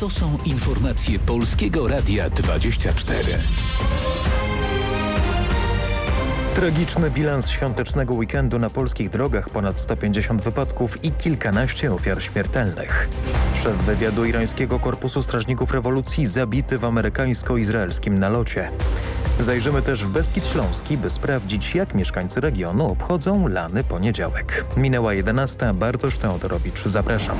To są informacje Polskiego Radia 24. Tragiczny bilans świątecznego weekendu na polskich drogach, ponad 150 wypadków i kilkanaście ofiar śmiertelnych. Szef wywiadu irańskiego Korpusu Strażników Rewolucji zabity w amerykańsko-izraelskim nalocie. Zajrzymy też w Beskid Śląski, by sprawdzić jak mieszkańcy regionu obchodzą lany poniedziałek. Minęła 11. Bartosz Teodorowicz, zapraszam.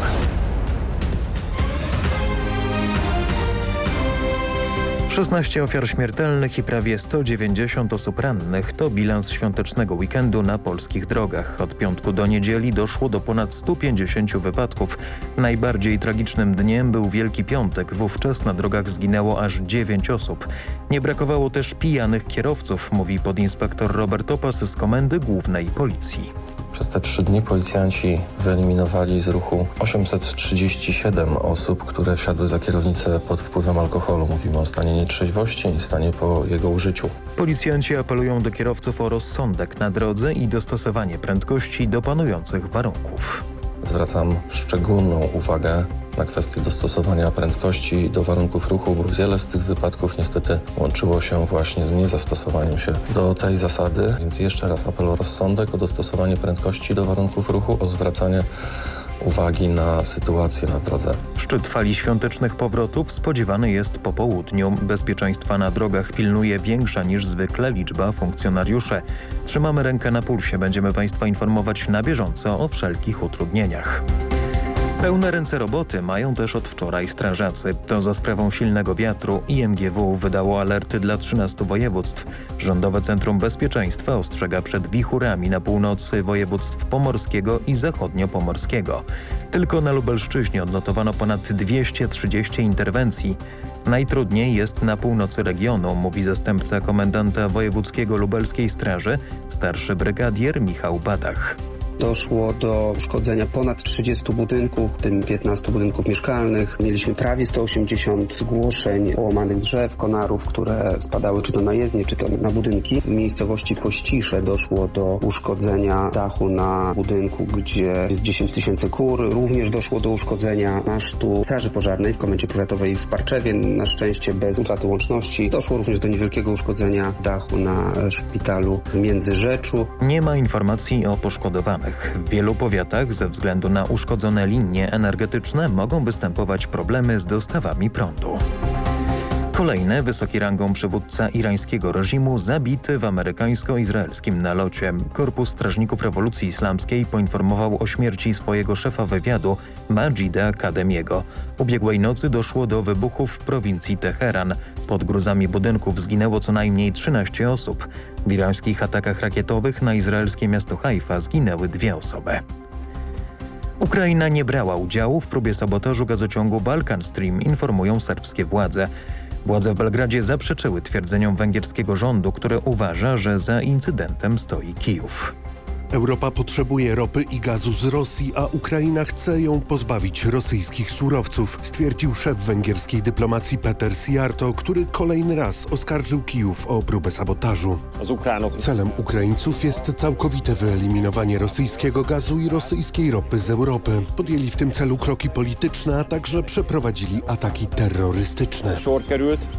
16 ofiar śmiertelnych i prawie 190 osób rannych to bilans świątecznego weekendu na polskich drogach. Od piątku do niedzieli doszło do ponad 150 wypadków. Najbardziej tragicznym dniem był Wielki Piątek. Wówczas na drogach zginęło aż 9 osób. Nie brakowało też pijanych kierowców, mówi podinspektor Robert Opas z Komendy Głównej Policji. Przez te trzy dni policjanci wyeliminowali z ruchu 837 osób, które wsiadły za kierownicę pod wpływem alkoholu. Mówimy o stanie nietrzeźwości i stanie po jego użyciu. Policjanci apelują do kierowców o rozsądek na drodze i dostosowanie prędkości do panujących warunków. Zwracam szczególną uwagę na kwestię dostosowania prędkości do warunków ruchu, bo wiele z tych wypadków niestety łączyło się właśnie z niezastosowaniem się do tej zasady. Więc jeszcze raz apel o rozsądek, o dostosowanie prędkości do warunków ruchu, o zwracanie uwagi na sytuację na drodze. Szczyt fali świątecznych powrotów spodziewany jest po południu. Bezpieczeństwa na drogach pilnuje większa niż zwykle liczba funkcjonariuszy. Trzymamy rękę na pulsie, będziemy Państwa informować na bieżąco o wszelkich utrudnieniach. Pełne ręce roboty mają też od wczoraj strażacy. To za sprawą silnego wiatru IMGW wydało alerty dla 13 województw. Rządowe Centrum Bezpieczeństwa ostrzega przed wichurami na północy województw pomorskiego i zachodnio-pomorskiego. Tylko na Lubelszczyźnie odnotowano ponad 230 interwencji. Najtrudniej jest na północy regionu, mówi zastępca komendanta wojewódzkiego lubelskiej straży, starszy brygadier Michał Badach. Doszło do uszkodzenia ponad 30 budynków, w tym 15 budynków mieszkalnych. Mieliśmy prawie 180 zgłoszeń połamanych drzew, konarów, które spadały czy to na jezdnie, czy to na budynki. W miejscowości Pościsze doszło do uszkodzenia dachu na budynku, gdzie jest 10 tysięcy kur. Również doszło do uszkodzenia masztu Straży Pożarnej w Komendzie Powiatowej w Parczewie, na szczęście bez utraty łączności. Doszło również do niewielkiego uszkodzenia dachu na szpitalu w Międzyrzeczu. Nie ma informacji o poszkodowanych. W wielu powiatach ze względu na uszkodzone linie energetyczne mogą występować problemy z dostawami prądu. Kolejny wysoki rangą przywódca irańskiego reżimu zabity w amerykańsko-izraelskim nalocie. Korpus Strażników Rewolucji Islamskiej poinformował o śmierci swojego szefa wywiadu Majida Kademiego. Ubiegłej nocy doszło do wybuchów w prowincji Teheran. Pod gruzami budynków zginęło co najmniej 13 osób. W irańskich atakach rakietowych na izraelskie miasto Haifa zginęły dwie osoby. Ukraina nie brała udziału w próbie sabotażu gazociągu Balkan Stream, informują serbskie władze. Władze w Belgradzie zaprzeczyły twierdzeniom węgierskiego rządu, który uważa, że za incydentem stoi Kijów. Europa potrzebuje ropy i gazu z Rosji, a Ukraina chce ją pozbawić rosyjskich surowców, stwierdził szef węgierskiej dyplomacji Peter Siarto, który kolejny raz oskarżył Kijów o próbę sabotażu. Celem Ukraińców jest całkowite wyeliminowanie rosyjskiego gazu i rosyjskiej ropy z Europy. Podjęli w tym celu kroki polityczne, a także przeprowadzili ataki terrorystyczne.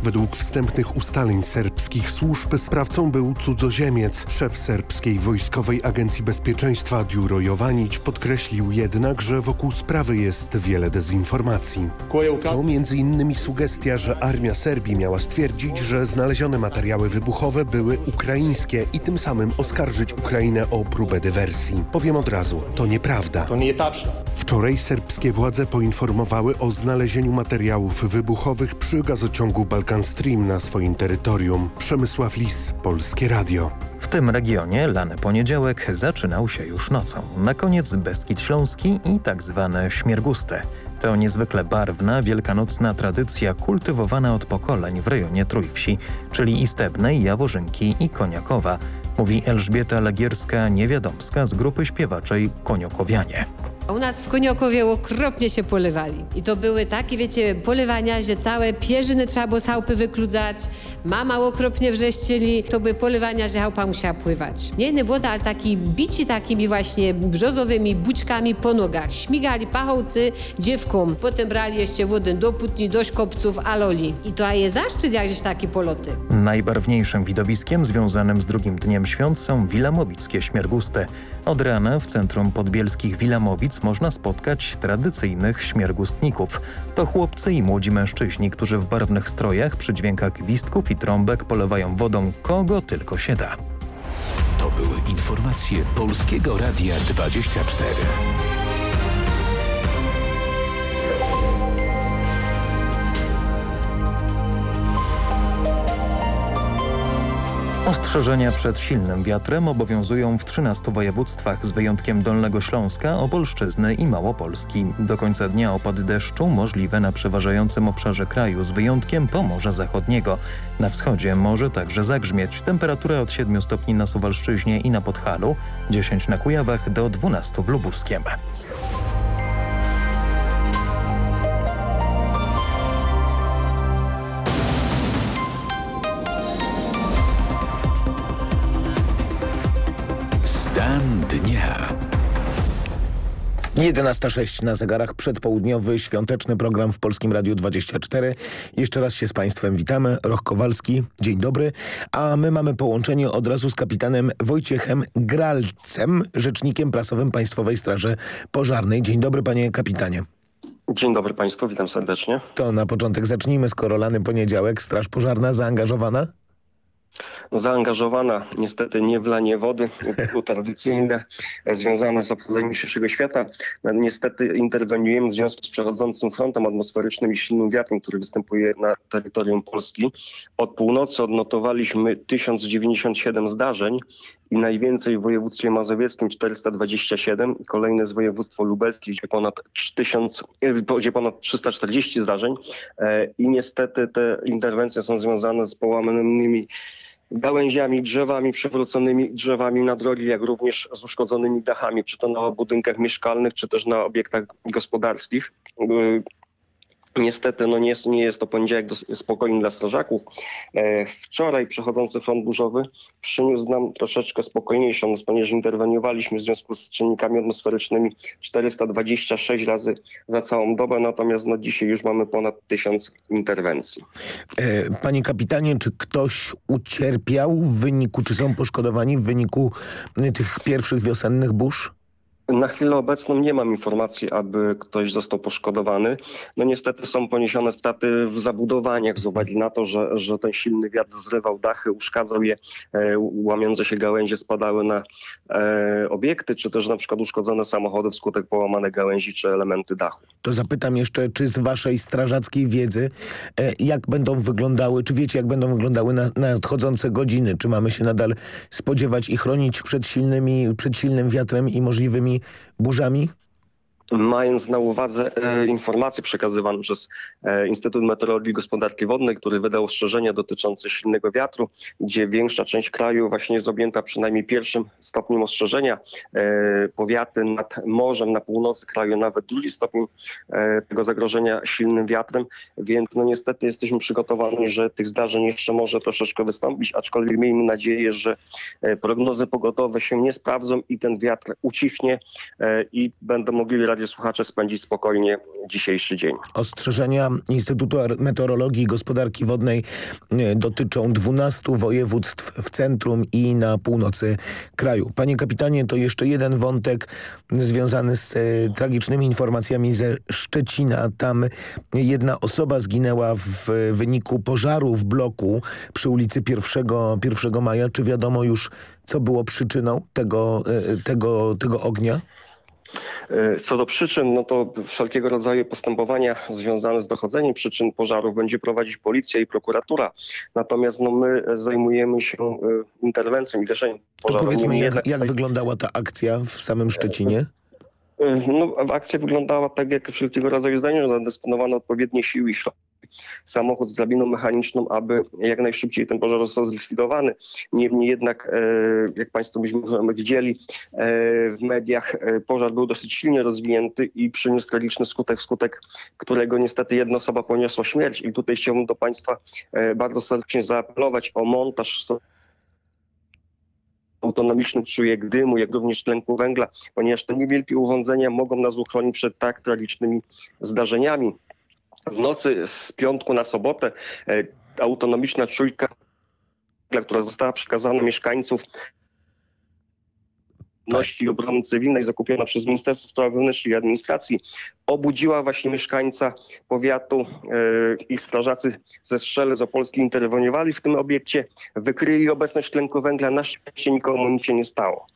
Według wstępnych ustaleń serbskich służb sprawcą był cudzoziemiec. Szef serbskiej wojskowej agencji Bezpieczeństwa Diuro Jovanić podkreślił jednak, że wokół sprawy jest wiele dezinformacji. To między innymi sugestia, że armia Serbii miała stwierdzić, że znalezione materiały wybuchowe były ukraińskie i tym samym oskarżyć Ukrainę o próbę dywersji. Powiem od razu, to nieprawda. To nie taczne. Wczoraj serbskie władze poinformowały o znalezieniu materiałów wybuchowych przy gazociągu Balkan Stream na swoim terytorium. Przemysław Lis, Polskie Radio. W tym regionie lany poniedziałek zaczynał się już nocą. Na koniec Beskid Śląski i tak zwane śmierguste. To niezwykle barwna, wielkanocna tradycja kultywowana od pokoleń w rejonie Trójwsi, czyli Istebnej, Jaworzynki i Koniakowa, mówi Elżbieta Legierska-Niewiadomska z grupy śpiewaczej Koniokowianie. U nas w Koniokowie okropnie się polewali. I to były takie, wiecie, polewania, że całe pierzyny trzeba było z chałupy wykludzać, mama okropnie wrzeszczyli. To były polewania, że chałupa musiała pływać. Nie inny woda, ale taki bici takimi właśnie brzozowymi bućkami po nogach. Śmigali pachołcy dziewkom. Potem brali jeszcze wodę do putni, do szkopców, aloli. I to jest zaszczyt, jak żeś takie poloty. Najbarwniejszym widowiskiem związanym z drugim dniem świąt są wilamowickie śmiergusty. Od rana w centrum podbielskich Wilamowic można spotkać tradycyjnych śmiergustników. To chłopcy i młodzi mężczyźni, którzy w barwnych strojach przy dźwiękach gwizdków i trąbek polewają wodą kogo tylko się da. To były informacje Polskiego Radia 24. Ostrzeżenia przed silnym wiatrem obowiązują w 13 województwach z wyjątkiem Dolnego Śląska, Opolszczyzny i Małopolski. Do końca dnia opady deszczu możliwe na przeważającym obszarze kraju z wyjątkiem Pomorza Zachodniego. Na wschodzie może także zagrzmieć. Temperatura od 7 stopni na Suwalszczyźnie i na Podhalu, 10 na Kujawach do 12 w Lubuskiem. 11.06 na zegarach, przedpołudniowy, świąteczny program w Polskim Radiu 24. Jeszcze raz się z Państwem witamy. Roch Kowalski, dzień dobry. A my mamy połączenie od razu z kapitanem Wojciechem Gralcem, rzecznikiem prasowym Państwowej Straży Pożarnej. Dzień dobry panie kapitanie. Dzień dobry Państwu, witam serdecznie. To na początek zacznijmy, skoro lany poniedziałek, Straż Pożarna zaangażowana? Zaangażowana niestety nie w lanie wody, to tradycyjne, e, związane z obchodzeniem dzisiejszego świata. No, Niestety interweniujemy w związku z przechodzącym frontem atmosferycznym i silnym wiatrem, który występuje na terytorium Polski. Od północy odnotowaliśmy 1097 zdarzeń i najwięcej w województwie mazowieckim 427, kolejne z województwo lubelskie, gdzie ponad 3000, e, gdzie ponad 340 zdarzeń E, i niestety te interwencje są związane z połamanymi gałęziami, drzewami, przewróconymi drzewami na drogi, jak również z uszkodzonymi dachami, czy to na budynkach mieszkalnych, czy też na obiektach gospodarskich. Niestety no nie, jest, nie jest to poniedziałek spokojny dla strażaków. E, wczoraj przechodzący front burzowy przyniósł nam troszeczkę spokojniejszą, ponieważ interweniowaliśmy w związku z czynnikami atmosferycznymi 426 razy za całą dobę, natomiast no dzisiaj już mamy ponad 1000 interwencji. E, Panie kapitanie, czy ktoś ucierpiał w wyniku, czy są poszkodowani w wyniku tych pierwszych wiosennych burz? Na chwilę obecną nie mam informacji, aby ktoś został poszkodowany. No niestety są poniesione straty w zabudowaniach z uwagi na to, że, że ten silny wiatr zrywał dachy, uszkadzał je, e, łamiące się gałęzie spadały na e, obiekty, czy też na przykład uszkodzone samochody wskutek połamanych gałęzi czy elementy dachu. To zapytam jeszcze, czy z waszej strażackiej wiedzy, e, jak będą wyglądały, czy wiecie, jak będą wyglądały na, nadchodzące godziny? Czy mamy się nadal spodziewać i chronić przed, silnymi, przed silnym wiatrem i możliwymi burzami? Mając na uwadze e, informacje przekazywane przez e, Instytut Meteorologii i Gospodarki Wodnej, który wydał ostrzeżenia dotyczące silnego wiatru, gdzie większa część kraju właśnie jest objęta przynajmniej pierwszym stopniem ostrzeżenia. E, powiaty nad morzem na północy kraju nawet drugi stopień tego zagrożenia silnym wiatrem, więc no niestety jesteśmy przygotowani, że tych zdarzeń jeszcze może troszeczkę wystąpić, aczkolwiek miejmy nadzieję, że prognozy pogodowe się nie sprawdzą i ten wiatr ucichnie i będą mogli radiosłuchacze spędzić spokojnie dzisiejszy dzień. Ostrzeżenia Instytutu Meteorologii i Gospodarki Wodnej e, dotyczą 12 województw w centrum i na północy kraju. Panie kapitanie, to jeszcze jeden wątek związany z e, tragicznymi informacjami ze Szczecina. Tam jedna osoba zginęła w wyniku pożaru w bloku przy ulicy 1, 1 maja. Czy wiadomo już, co było przyczyną tego, e, tego, tego ognia? E, Co do przyczyn, no to wszelkiego rodzaju postępowania związane z dochodzeniem przyczyn pożarów będzie prowadzić policja i prokuratura. Natomiast no, my zajmujemy się e, interwencją i gaszeniem To pożarów. powiedzmy, Niemniej jak, jak tutaj- wyglądała ta akcja w samym Szczecinie? E, No, akcja wyglądała tak, jak wszelkiego rodzaju zdania, że zadysponowano odpowiednie siły i środki samochód z drabiną mechaniczną, aby jak najszybciej ten pożar został zlikwidowany. Niemniej jednak, e, jak Państwo być widzieli e, w mediach, e, pożar był dosyć silnie rozwinięty i przyniósł tragiczny skutek, skutek którego niestety jedna osoba poniosła śmierć. I tutaj chciałbym do Państwa bardzo serdecznie zaapelować o montaż autonomicznych czujek dymu, jak również tlenku węgla, ponieważ te niewielkie urządzenia mogą nas uchronić przed tak tragicznymi zdarzeniami. W nocy z piątku na sobotę e, autonomiczna czujka, która została przekazana mieszkańców i Obrony Cywilnej zakupiona przez Ministerstwo Spraw Wewnętrznych i Administracji obudziła właśnie mieszkańca powiatu. E, ich strażacy ze Strzelec Opolski interweniowali w tym obiekcie, wykryli obecność tlenku węgla. Na szczęście nikomu nic się nie stało.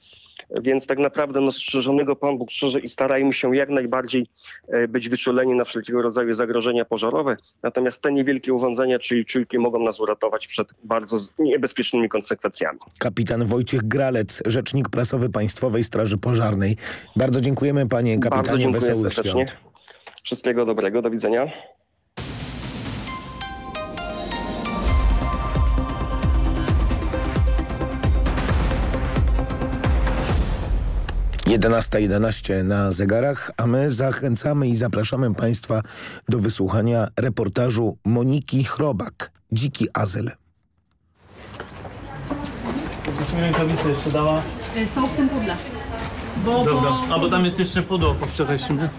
Więc tak naprawdę no, strzeżonego Pan Bóg strzeże i starajmy się jak najbardziej e, być wyczuleni na wszelkiego rodzaju zagrożenia pożarowe. Natomiast te niewielkie urządzenia, czyli czujki, mogą nas uratować przed bardzo niebezpiecznymi konsekwencjami. Kapitan Wojciech Gralec, rzecznik prasowy Państwowej Straży Pożarnej. Bardzo dziękujemy panie kapitanie. Wesołych świąt. Wszystkiego dobrego. Do widzenia. 11.11 na zegarach, a my zachęcamy i zapraszamy Państwa do wysłuchania reportażu Moniki Chrobak, Dziki Azyl. Mi rękawice jeszcze dała? E, są w tym pudle. Bo, dobra, bo... a bo tam jest jeszcze pudło po wczorajszym, nie?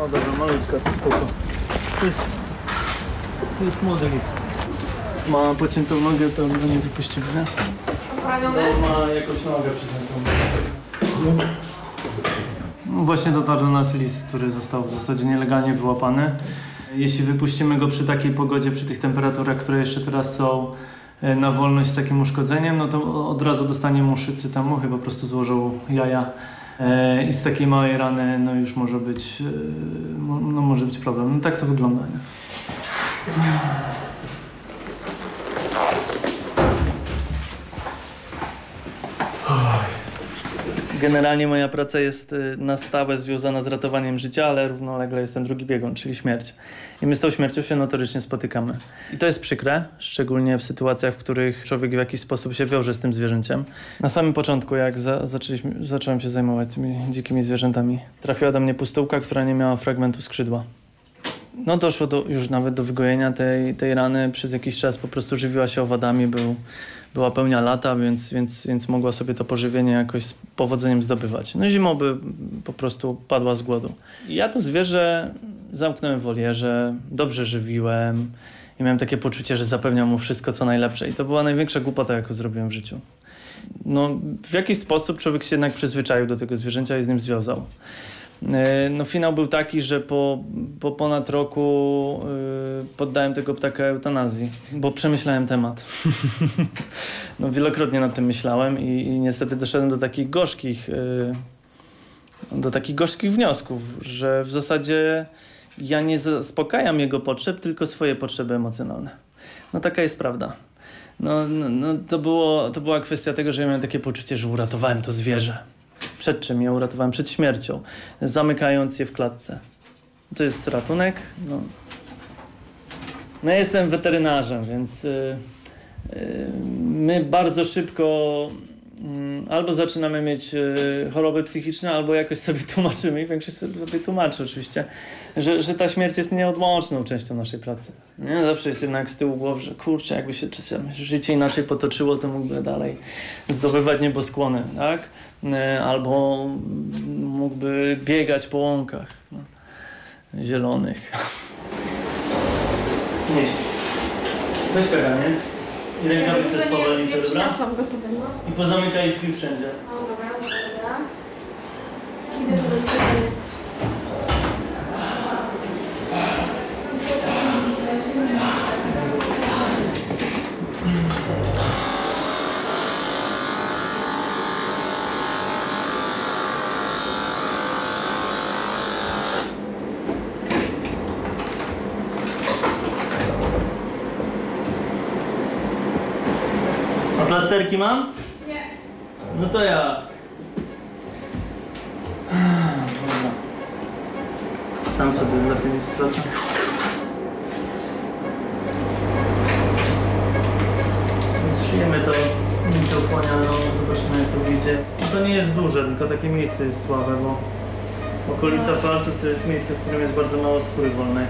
O dobra, malutka, to spoko. To jest, to jest młody lis. Ma pociętą nogę, to go nie wypuścimy, nie? Poprawiony? Ma jakąś nogę przyciętą. No właśnie dotarł do nas list, który został w zasadzie nielegalnie wyłapany. Jeśli wypuścimy go przy takiej pogodzie, przy tych temperaturach, które jeszcze teraz są e, na wolność z takim uszkodzeniem, no to od razu dostanie muszycy temu, chyba po prostu złożył jaja e, i z takiej małej rany no już może być, e, no może być problem. No tak to wygląda. Nie? Generalnie moja praca jest y, na stałe związana z ratowaniem życia, ale równolegle jest ten drugi biegun, czyli śmierć. I my z tą śmiercią się notorycznie spotykamy. I to jest przykre, szczególnie w sytuacjach, w których człowiek w jakiś sposób się wiąże z tym zwierzęciem. Na samym początku, jak za zacząłem się zajmować tymi dzikimi zwierzętami, trafiła do mnie pustułka, która nie miała fragmentu skrzydła. No doszło do, już nawet do wygojenia tej, tej rany. Przez jakiś czas po prostu żywiła się owadami, był była pełnia lata, więc, więc, więc mogła sobie to pożywienie jakoś z powodzeniem zdobywać. No zimą by po prostu padła z głodu. Ja to zwierzę zamknąłem w wolierze, dobrze żywiłem i miałem takie poczucie, że zapewniam mu wszystko, co najlepsze. I to była największa głupota, jaką zrobiłem w życiu. No, w jakiś sposób człowiek się jednak przyzwyczaił do tego zwierzęcia i z nim związał. E, no finał był taki, że po, po ponad roku yy, poddałem tego ptaka eutanazji, bo przemyślałem temat. no wielokrotnie nad tym myślałem i, i niestety doszedłem do takich gorzkich yy, do takich gorzkich wniosków, że w zasadzie ja nie zaspokajam jego potrzeb, tylko swoje potrzeby emocjonalne. No taka jest prawda. No, no, no to, było, to była kwestia tego, że ja miałem takie poczucie, że uratowałem to zwierzę przed czym je uratowałem? Przed śmiercią, zamykając je w klatce. To jest ratunek. No, no jestem weterynarzem, więc yy, yy, my bardzo szybko yy, albo zaczynamy mieć y, choroby psychiczne, albo jakoś sobie tłumaczymy, i większość sobie tłumaczy oczywiście, że, że ta śmierć jest nieodłączną częścią naszej pracy. Nie? Zawsze jest jednak z tyłu głowy, że kurczę, jakby się życie inaczej potoczyło, to mógłby dalej zdobywać nieboskłony, tak? E, albo mógłby biegać po łąkach no, zielonych. Nie Weź kaganiec i rękawice spowolnicze, nie, dobra? go sobie, no. I pozamykaj drzwi wszędzie. O, dobra, dobra. Idę do kaganiec. Lusterki mam? Nie. No to ja. Sam sobie lepiej nie stracę. Zszyjemy to mięciochłanialną, no, zobaczymy jak to wyjdzie. No to nie jest duże, tylko takie miejsce jest słabe, bo okolica no. palców to jest miejsce, w którym jest bardzo mało skóry wolnej.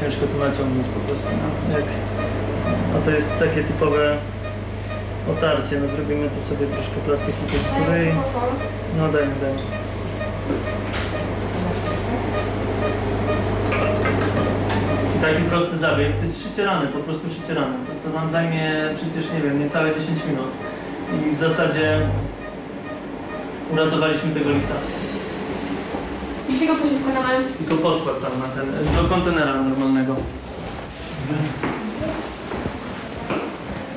Ciężko to naciągnąć po prostu. No? Jak... A to jest takie typowe otarcie. No zrobimy tu sobie troszkę plastiki tej skóry i... No dajmy, dajmy. I taki prosty zabieg, to jest szycie rany, po prostu szycie rany. To, to nam zajmie przecież, nie wiem, niecałe 10 minut. I w zasadzie uratowaliśmy tego lisa. Gdzie go wkładamy? Tylko podkład tam na ten, do kontenera normalnego.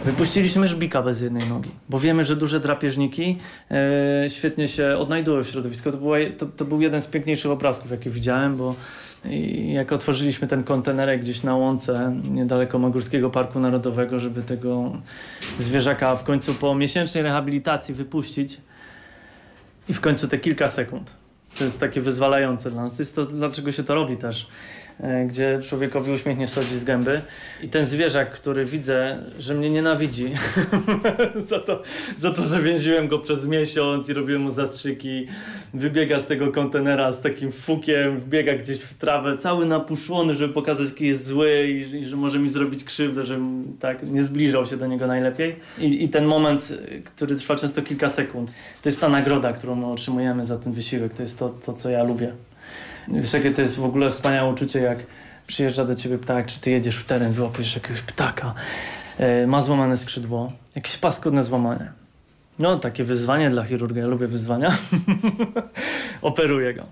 Wypuściliśmy żbika bez jednej nogi, bo wiemy, że duże drapieżniki e, świetnie się odnajdują w środowisku. To, była, to, to był jeden z piękniejszych obrazków, jakie widziałem, bo i jak otworzyliśmy ten kontenerek gdzieś na łące niedaleko Magórskiego Parku Narodowego, żeby tego zwierzaka w końcu po miesięcznej rehabilitacji wypuścić i w końcu te kilka sekund. To jest takie wyzwalające dla nas. Jest to, dlaczego się to robi też. E, gdzie człowiekowi uśmiech nie schodzi z gęby. I ten zwierzak, który widzę, że mnie nienawidzi za, to, za to, że więziłem go przez miesiąc i robiłem mu zastrzyki, wybiega z tego kontenera z takim fukiem, wbiega gdzieś w trawę, cały napuszczony, żeby pokazać, jaki jest zły i, i że może mi zrobić krzywdę, że tak nie zbliżał się do niego najlepiej. I, I ten moment, który trwa często kilka sekund, to jest ta nagroda, którą my otrzymujemy za ten wysiłek. To jest to, to co ja lubię. Wiesz, jakie to jest w ogóle wspaniałe uczucie, jak przyjeżdża do ciebie ptak, czy ty jedziesz w teren, wyłapujesz jakiegoś ptaka, e, ma złamane skrzydło, jakieś paskudne złamanie. No, takie wyzwanie dla chirurga, ja lubię wyzwania. Operuję go.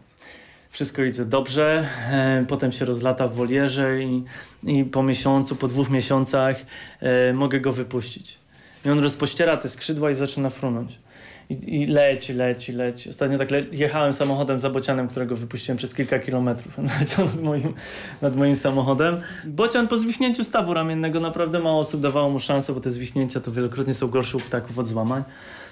Wszystko idzie dobrze, e, potem się rozlata w wolierze i, i po miesiącu, po dwóch miesiącach e, mogę go wypuścić. I on rozpościera te skrzydła i zaczyna frunąć i, i leci, leci, leci. Ostatnio tak le jechałem samochodem za bocianem, którego wypuściłem przez kilka kilometrów. On leciał nad moim, nad moim samochodem. Bocian po zwichnięciu stawu ramiennego naprawdę mało osób dawało mu szansę, bo te zwichnięcia to wielokrotnie są gorsze u ptaków od złamań.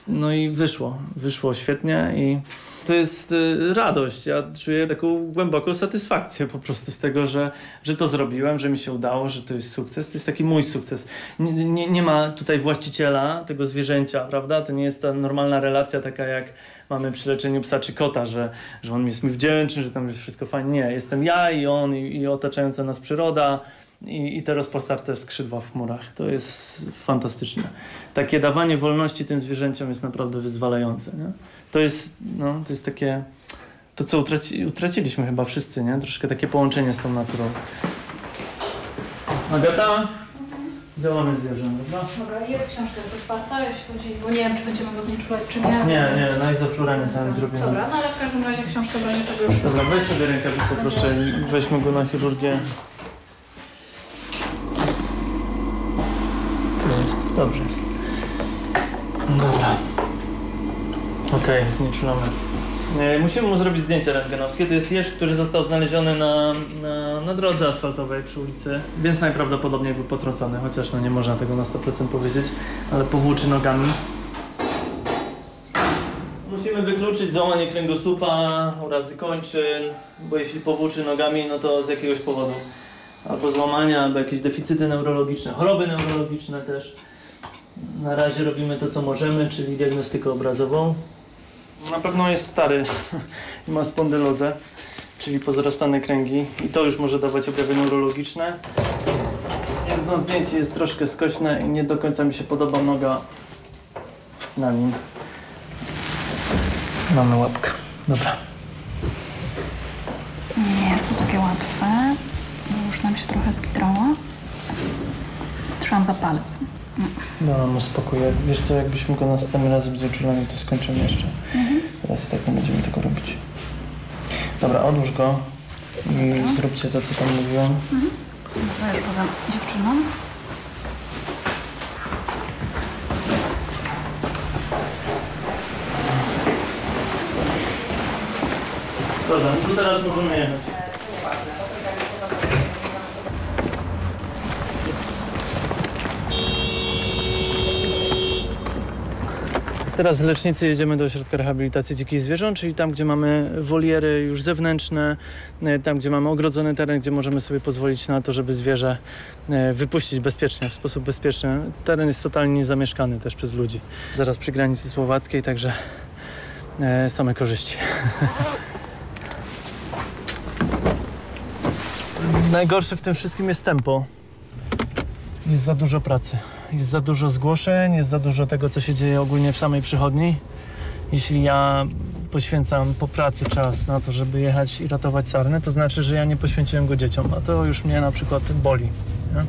No i wyszło, wyszło świetnie i to jest y, radość. Ja czuję taką głęboką satysfakcję po prostu z tego, że, że to zrobiłem, że mi się udało, że to jest sukces. To jest taki mój sukces. Nie, nie, nie ma tutaj właściciela tego zwierzęcia, prawda? To nie jest ta normalna relacja taka jak mamy przy leczeniu psa czy kota, że, że on jest mi wdzięczny, że tam jest wszystko fajnie. Nie, jestem ja i on i, i otaczająca nas przyroda i, i te rozpostarte skrzydła w chmurach. To jest fantastyczne. Takie dawanie wolności tym zwierzęciom jest naprawdę wyzwalające. Nie? To, jest, no, to jest takie, to co utraci, utraciliśmy chyba wszyscy, nie? troszkę takie połączenie z tą naturą. Agata? Działamy zwierzę, prawda? Dobra, jest książka już otwarta, jeśli chodzi, bo nie wiem, czy będziemy go znieczulać, czy nie. Nie, nie, na izofluranie tam zrobimy. Dobra, no ale w każdym razie książka będzie tego już Dobra, weź sobie rękawicę proszę i weźmy go na chirurgię. Dobrze jest. Dobra. Okej, okay, znieczulamy. E, musimy mu zrobić zdjęcie rentgenowskie. To jest jeż, który został znaleziony na, na, na drodze asfaltowej przy ulicy, więc najprawdopodobniej był potrącony, chociaż no nie można tego na 100% powiedzieć, ale powłóczy nogami. Musimy wykluczyć załamanie kręgosłupa, urazy kończyn, bo jeśli powłóczy nogami, no to z jakiegoś powodu. Albo złamania, albo jakieś deficyty neurologiczne, choroby neurologiczne też. Na razie robimy to, co możemy, czyli diagnostykę obrazową. Na pewno jest stary i ma spondylozę, czyli pozrastane kręgi i to już może dawać objawy neurologiczne. Jedno zdjęcie jest troszkę skośne i nie do końca mi się podoba noga na nim. Mamy łapkę. Dobra. Nie jest to takie łatwe. Już nam się trochę skitrało. Trzymam za palec. No, no spokój. Wiesz co, jakbyśmy go następnym razem będzie czulali, to skończymy jeszcze. Mhm. Teraz i tak nie będziemy tego robić. Dobra, odłóż go i Dobra. zróbcie to, co tam mówiłam. Mhm. Dobra, już powiem dziewczynom. Dobra, no to teraz możemy jechać. Teraz z lecznicy jedziemy do ośrodka rehabilitacji dzikich zwierząt, czyli tam, gdzie mamy woliery już zewnętrzne, e, tam, gdzie mamy ogrodzony teren, gdzie możemy sobie pozwolić na to, żeby zwierzę e, wypuścić bezpiecznie, w sposób bezpieczny. Teren jest totalnie niezamieszkany też przez ludzi. Zaraz przy granicy słowackiej, także e, same korzyści. Najgorsze w tym wszystkim jest tempo. Jest za dużo pracy. Jest za dużo zgłoszeń, jest za dużo tego, co się dzieje ogólnie w samej przychodni. Jeśli ja poświęcam po pracy czas na to, żeby jechać i ratować sarnę, to znaczy, że ja nie poświęciłem go dzieciom, a to już mnie na przykład boli. Nie?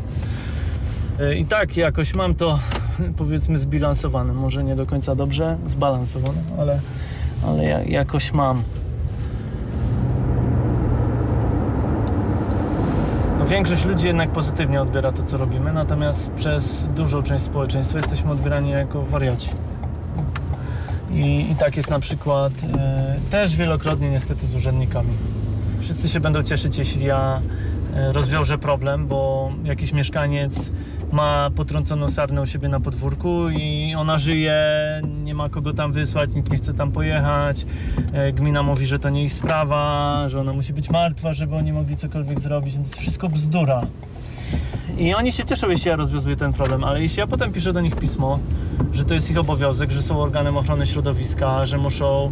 I tak jakoś mam to powiedzmy zbilansowane, może nie do końca dobrze zbalansowane, ale, ale ja, jakoś mam. Większość ludzi jednak pozytywnie odbiera to, co robimy, natomiast przez dużą część społeczeństwa jesteśmy odbierani jako wariaci. I, i tak jest na przykład e, też wielokrotnie niestety z urzędnikami. Wszyscy się będą cieszyć, jeśli ja e, rozwiążę problem, bo jakiś mieszkaniec ma potrąconą sarnę u siebie na podwórku i ona żyje, ma kogo tam wysłać, nikt nie chce tam pojechać. E, gmina mówi, że to nie ich sprawa, że ona musi być martwa, żeby oni mogli cokolwiek zrobić. To jest wszystko bzdura. I oni się cieszą, jeśli ja rozwiązuję ten problem, ale jeśli ja potem piszę do nich pismo, że to jest ich obowiązek, że są organem ochrony środowiska, że muszą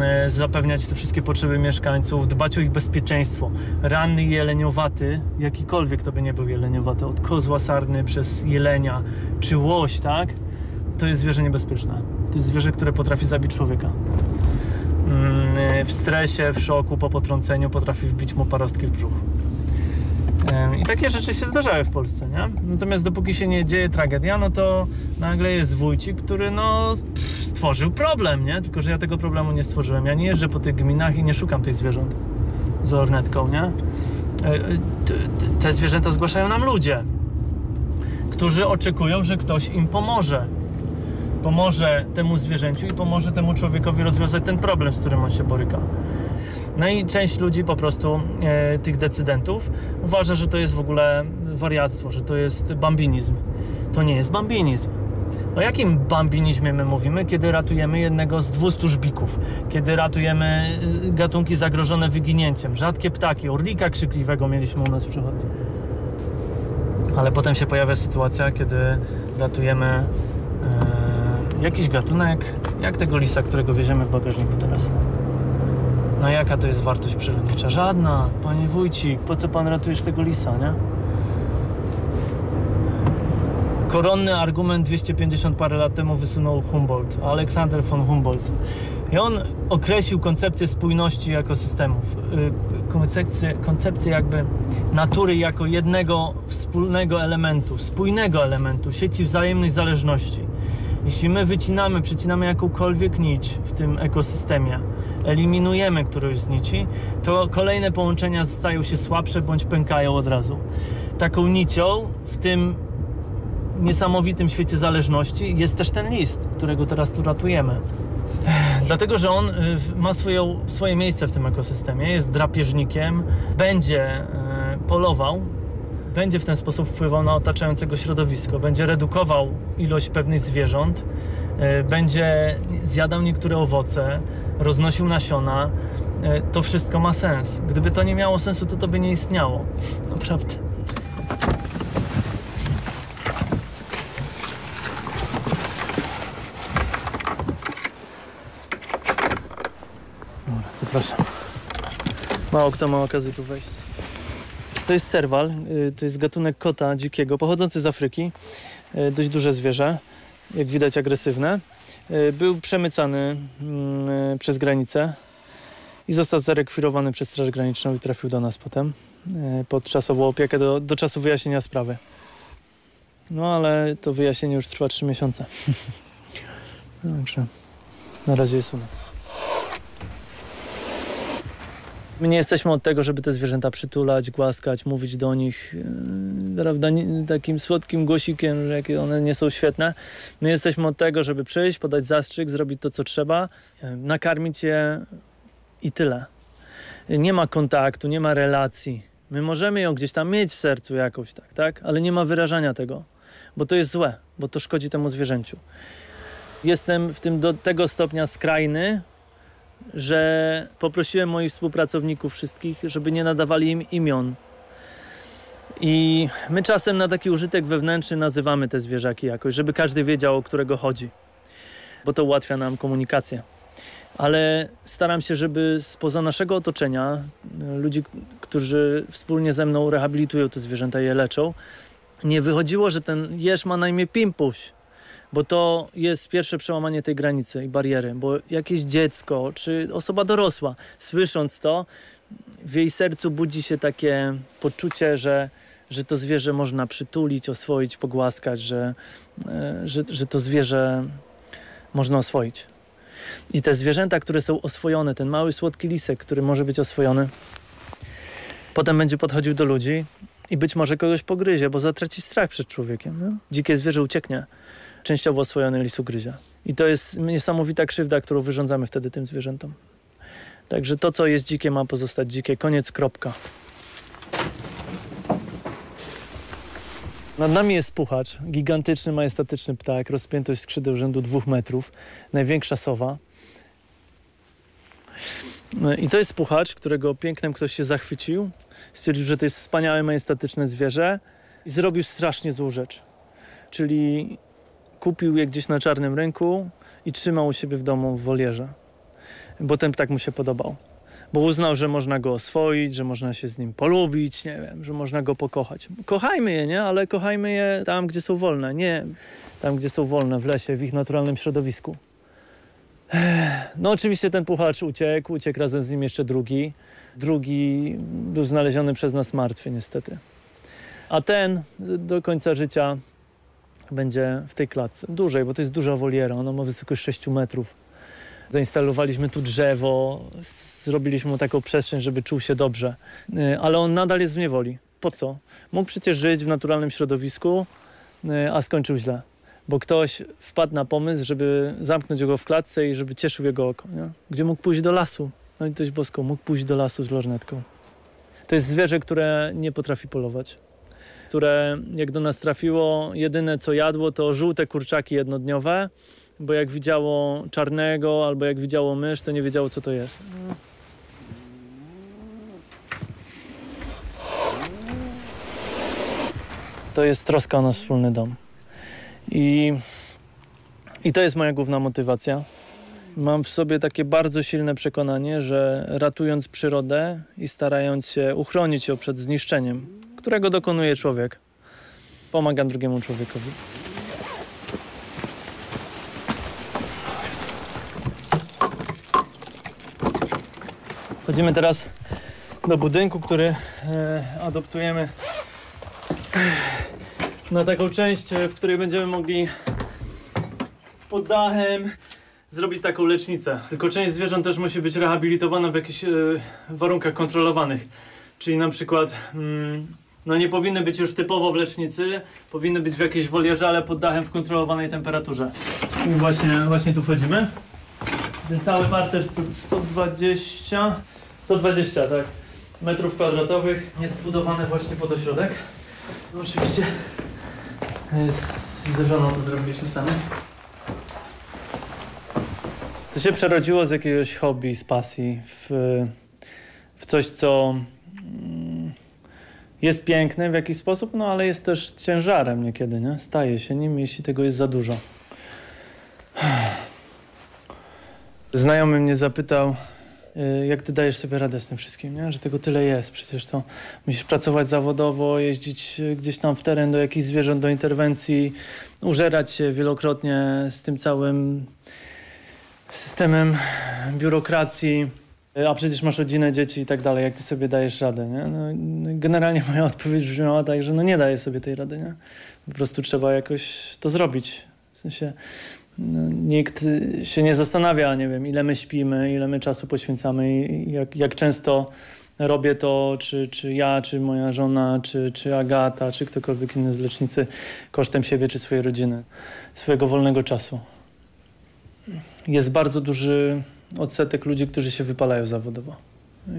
e, zapewniać te wszystkie potrzeby mieszkańców, dbać o ich bezpieczeństwo. Ranny jeleniowaty, jakikolwiek to by nie był jeleniowaty, od kozła sarny przez jelenia czy łoś, tak? To jest zwierzę niebezpieczne. To jest zwierzę, które potrafi zabić człowieka. Mm, e, w stresie, w szoku, po potrąceniu potrafi wbić mu parostki w brzuch. I takie rzeczy się zdarzały w Polsce, nie? Natomiast dopóki się nie dzieje tragedia, no to nagle jest wójcik, który no stworzył problem, nie? Tylko, że ja tego problemu nie stworzyłem. Ja nie jeżdżę po tych gminach i nie szukam tych zwierząt z ornetką, nie? E, e, te zwierzęta zgłaszają nam ludzie, którzy oczekują, że ktoś im pomoże. Pomoże temu zwierzęciu i pomoże temu człowiekowi rozwiązać ten problem, z którym on się boryka. No i część ludzi po prostu, e, tych decydentów, uważa, że to jest w ogóle wariactwo, że to jest bambinizm. To nie jest bambinizm. O jakim bambinizmie my mówimy, kiedy ratujemy jednego z 200 żbików, kiedy ratujemy y, gatunki zagrożone wyginięciem, rzadkie ptaki, orlika krzykliwego mieliśmy u nas w przychodni. Ale potem się pojawia sytuacja, kiedy ratujemy e, jakiś gatunek, jak tego lisa, którego wieziemy w bagażniku teraz. No jaka to jest wartość przyrodnicza? Żadna, panie wójcik, po co pan ratujesz tego lisa, nie? Koronny argument 250 parę lat temu wysunął Humboldt, Aleksander von Humboldt. I on określił koncepcję spójności ekosystemów. Y, koncepcję, koncepcję jakby natury jako jednego wspólnego elementu, spójnego elementu, sieci wzajemnej zależności. Jeśli my wycinamy, przecinamy jakąkolwiek nić w tym ekosystemie, eliminujemy którąś z nici, to kolejne połączenia stają się słabsze bądź pękają od razu. Taką nicią w tym niesamowitym świecie zależności jest też ten list, którego teraz tu ratujemy. Dlatego, że on y, ma swoją, swoje miejsce w tym ekosystemie, jest drapieżnikiem, będzie e, polował, będzie w ten sposób wpływał na otaczającego środowisko, będzie redukował ilość pewnych zwierząt, e, będzie zjadał niektóre owoce, roznosił nasiona. E, to wszystko ma sens. Gdyby to nie miało sensu, to to by nie istniało. Naprawdę. Dobra, zapraszam. Mało kto ma okazję tu wejść. To jest serwal, y, to jest gatunek kota dzikiego, pochodzący z Afryki. Y, dość duże zwierzę, jak widać agresywne. Y, był przemycany mm, przez granicę i został zarekwirowany przez Straż Graniczną i trafił do nas potem pod czasową opiekę do, do czasu wyjaśnienia sprawy. No ale to wyjaśnienie już trwa 3 miesiące. Także na razie jest u nas. My nie jesteśmy od tego, żeby te zwierzęta przytulać, głaskać, mówić do nich yy, prawda, takim słodkim głosikiem, że jakie one nie są świetne. My jesteśmy od tego, żeby przyjść, podać zastrzyk, zrobić to, co trzeba, yy, nakarmić je i tyle. Nie ma kontaktu, nie ma relacji. My możemy ją gdzieś tam mieć w sercu jakoś, tak, tak? ale nie ma wyrażania tego, bo to jest złe, bo to szkodzi temu zwierzęciu. Jestem w tym do tego stopnia skrajny, że poprosiłem moich współpracowników wszystkich, żeby nie nadawali im imion. I my czasem na taki użytek wewnętrzny nazywamy te zwierzaki jakoś, żeby każdy wiedział, o którego chodzi, bo to ułatwia nam komunikację. ale staram się, żeby spoza naszego otoczenia, ludzi, którzy wspólnie ze mną rehabilitują te zwierzęta i je leczą, nie wychodziło, że ten jeż ma na imię Pimpuś, bo to jest pierwsze przełamanie tej granicy i bariery, bo jakieś dziecko czy osoba dorosła, słysząc to, w jej sercu budzi się takie poczucie, że, że to zwierzę można przytulić, oswoić, pogłaskać, że, e, że, że to zwierzę można oswoić. I te zwierzęta, które są oswojone, ten mały słodki lisek, który może być oswojony, potem będzie podchodził do ludzi i być może kogoś pogryzie, bo zatraci strach przed człowiekiem. No? Dzikie zwierzę ucieknie, częściowo oswojony lis ugryzie. I to jest niesamowita krzywda, którą wyrządzamy wtedy tym zwierzętom. Także to, co jest dzikie, ma pozostać dzikie. Koniec, kropka. Nad nami jest puchacz, gigantyczny, majestatyczny ptak, rozpiętość skrzydeł rzędu dwóch metrów, największa sowa. No I to jest puchacz, którego pięknem ktoś się zachwycił, stwierdził, że to jest wspaniałe, majestatyczne zwierzę i zrobił strasznie złą rzecz. Czyli kupił je gdzieś na czarnym rynku i trzymał u siebie w domu w wolierze, bo ten ptak mu się podobał bo uznał, że można go oswoić, że można się z nim polubić, nie wiem, że można go pokochać. Kochajmy je, nie? Ale kochajmy je tam, gdzie są wolne, nie tam, gdzie są wolne, w lesie, w ich naturalnym środowisku. No oczywiście ten puchacz uciekł, uciekł razem z nim jeszcze drugi. Drugi był znaleziony przez nas martwy niestety. A ten do końca życia będzie w tej klatce. Dłużej, bo to jest duża woliera, ona ma wysokość 6 metrów. Zainstalowaliśmy tu drzewo, zrobiliśmy mu taką przestrzeń, żeby czuł się dobrze. Y, ale on nadal jest w niewoli. Po co? Mógł przecież żyć w naturalnym środowisku, y, a skończył źle. Bo ktoś wpadł na pomysł, żeby zamknąć go w klatce i żeby cieszył jego oko. Nie? Gdzie mógł pójść do lasu. No i litość boską, mógł pójść do lasu z lornetką. To jest zwierzę, które nie potrafi polować. Które jak do nas trafiło, jedyne co jadło to żółte kurczaki jednodniowe, bo jak widziało czarnego albo jak widziało mysz, to nie wiedziało co to jest. To jest troska o nasz wspólny dom. I, I to jest moja główna motywacja. Mam w sobie takie bardzo silne przekonanie, że ratując przyrodę i starając się uchronić ją przed zniszczeniem, którego dokonuje człowiek, pomagam drugiemu człowiekowi. Chodzimy teraz do budynku, który e, adoptujemy na taką część, e, w której będziemy mogli pod dachem zrobić taką lecznicę. Tylko część zwierząt też musi być rehabilitowana w jakichś e, warunkach kontrolowanych. Czyli na przykład mm, no nie powinny być już typowo w lecznicy, powinny być w jakiejś wolierze, ale pod dachem w kontrolowanej temperaturze. I właśnie, właśnie tu wchodzimy. Ten cały parter 120 120 tak, metrów kwadratowych jest zbudowany właśnie pod ośrodek. No oczywiście z, ze żoną to zrobiliśmy sami. To się przerodziło z jakiegoś hobby, z pasji w, w coś, co jest piękne w jakiś sposób, no ale jest też ciężarem niekiedy, nie? Staje się nim, jeśli tego jest za dużo. Znajomy mnie zapytał, Y, jak ty dajesz sobie radę z tym wszystkim, nie? że tego tyle jest. Przecież to musisz pracować zawodowo, jeździć y, gdzieś tam w teren do jakichś zwierząt, do interwencji, użerać się wielokrotnie z tym całym systemem biurokracji, a przecież masz rodzinę, dzieci i tak dalej, jak ty sobie dajesz radę, nie? No, no generalnie moja odpowiedź brzmiała tak, że no nie daję sobie tej rady, nie? Po prostu trzeba jakoś to zrobić. W sensie no, nikt się nie zastanawia, nie wiem, ile my śpimy, ile my czasu poświęcamy i jak, jak często robię to, czy, czy ja, czy moja żona, czy, czy Agata, czy ktokolwiek inny z lecznicy kosztem siebie, czy swojej rodziny, swojego wolnego czasu. Jest bardzo duży odsetek ludzi, którzy się wypalają zawodowo.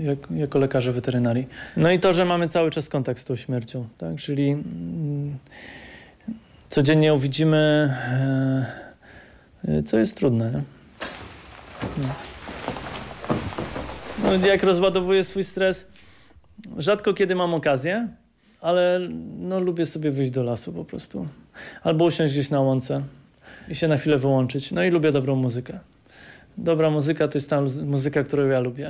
Jak, jako lekarze weterynarii. No i to, że mamy cały czas kontakt z tą śmiercią, tak? czyli mm, codziennie ją widzimy, e, Y, co jest trudne. Nie? No. No, jak rozładowuję swój stres? Rzadko kiedy mam okazję, ale no, lubię sobie wyjść do lasu po prostu. Albo usiąść gdzieś na łące i się na chwilę wyłączyć. No i lubię dobrą muzykę. Dobra muzyka to jest ta muzyka, którą ja lubię.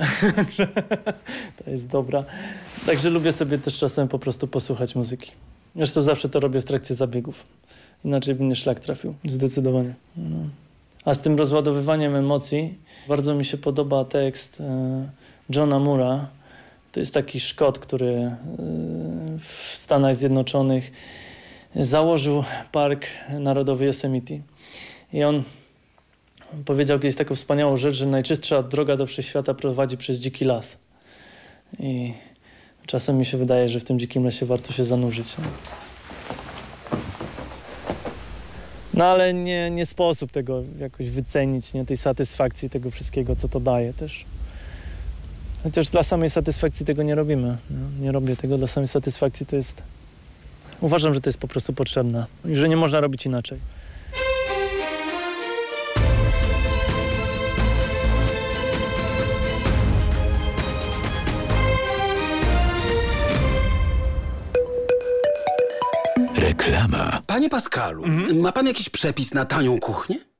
to jest dobra. Także lubię sobie też czasem po prostu posłuchać muzyki. Zresztą zawsze to robię w trakcie zabiegów. Inaczej by mnie szlak trafił. Zdecydowanie. No. A z tym rozładowywaniem emocji bardzo mi się podoba tekst e, Johna Mura. To jest taki Szkot, który e, w Stanach Zjednoczonych założył Park Narodowy Yosemite. I on powiedział kiedyś taką wspaniałą rzecz, że najczystsza droga do wszechświata prowadzi przez dziki las. I czasem mi się wydaje, że w tym dzikim lesie warto się zanurzyć. No, no ale nie, nie sposób tego jakoś wycenić, nie tej satysfakcji tego wszystkiego, co to daje też. Chociaż dla samej satysfakcji tego nie robimy. No, nie robię tego dla samej satysfakcji, to jest... Uważam, że to jest po prostu potrzebne i że nie można robić inaczej. Reklama. Panie Pascalu, ma pan jakiś przepis na tanią kuchnię?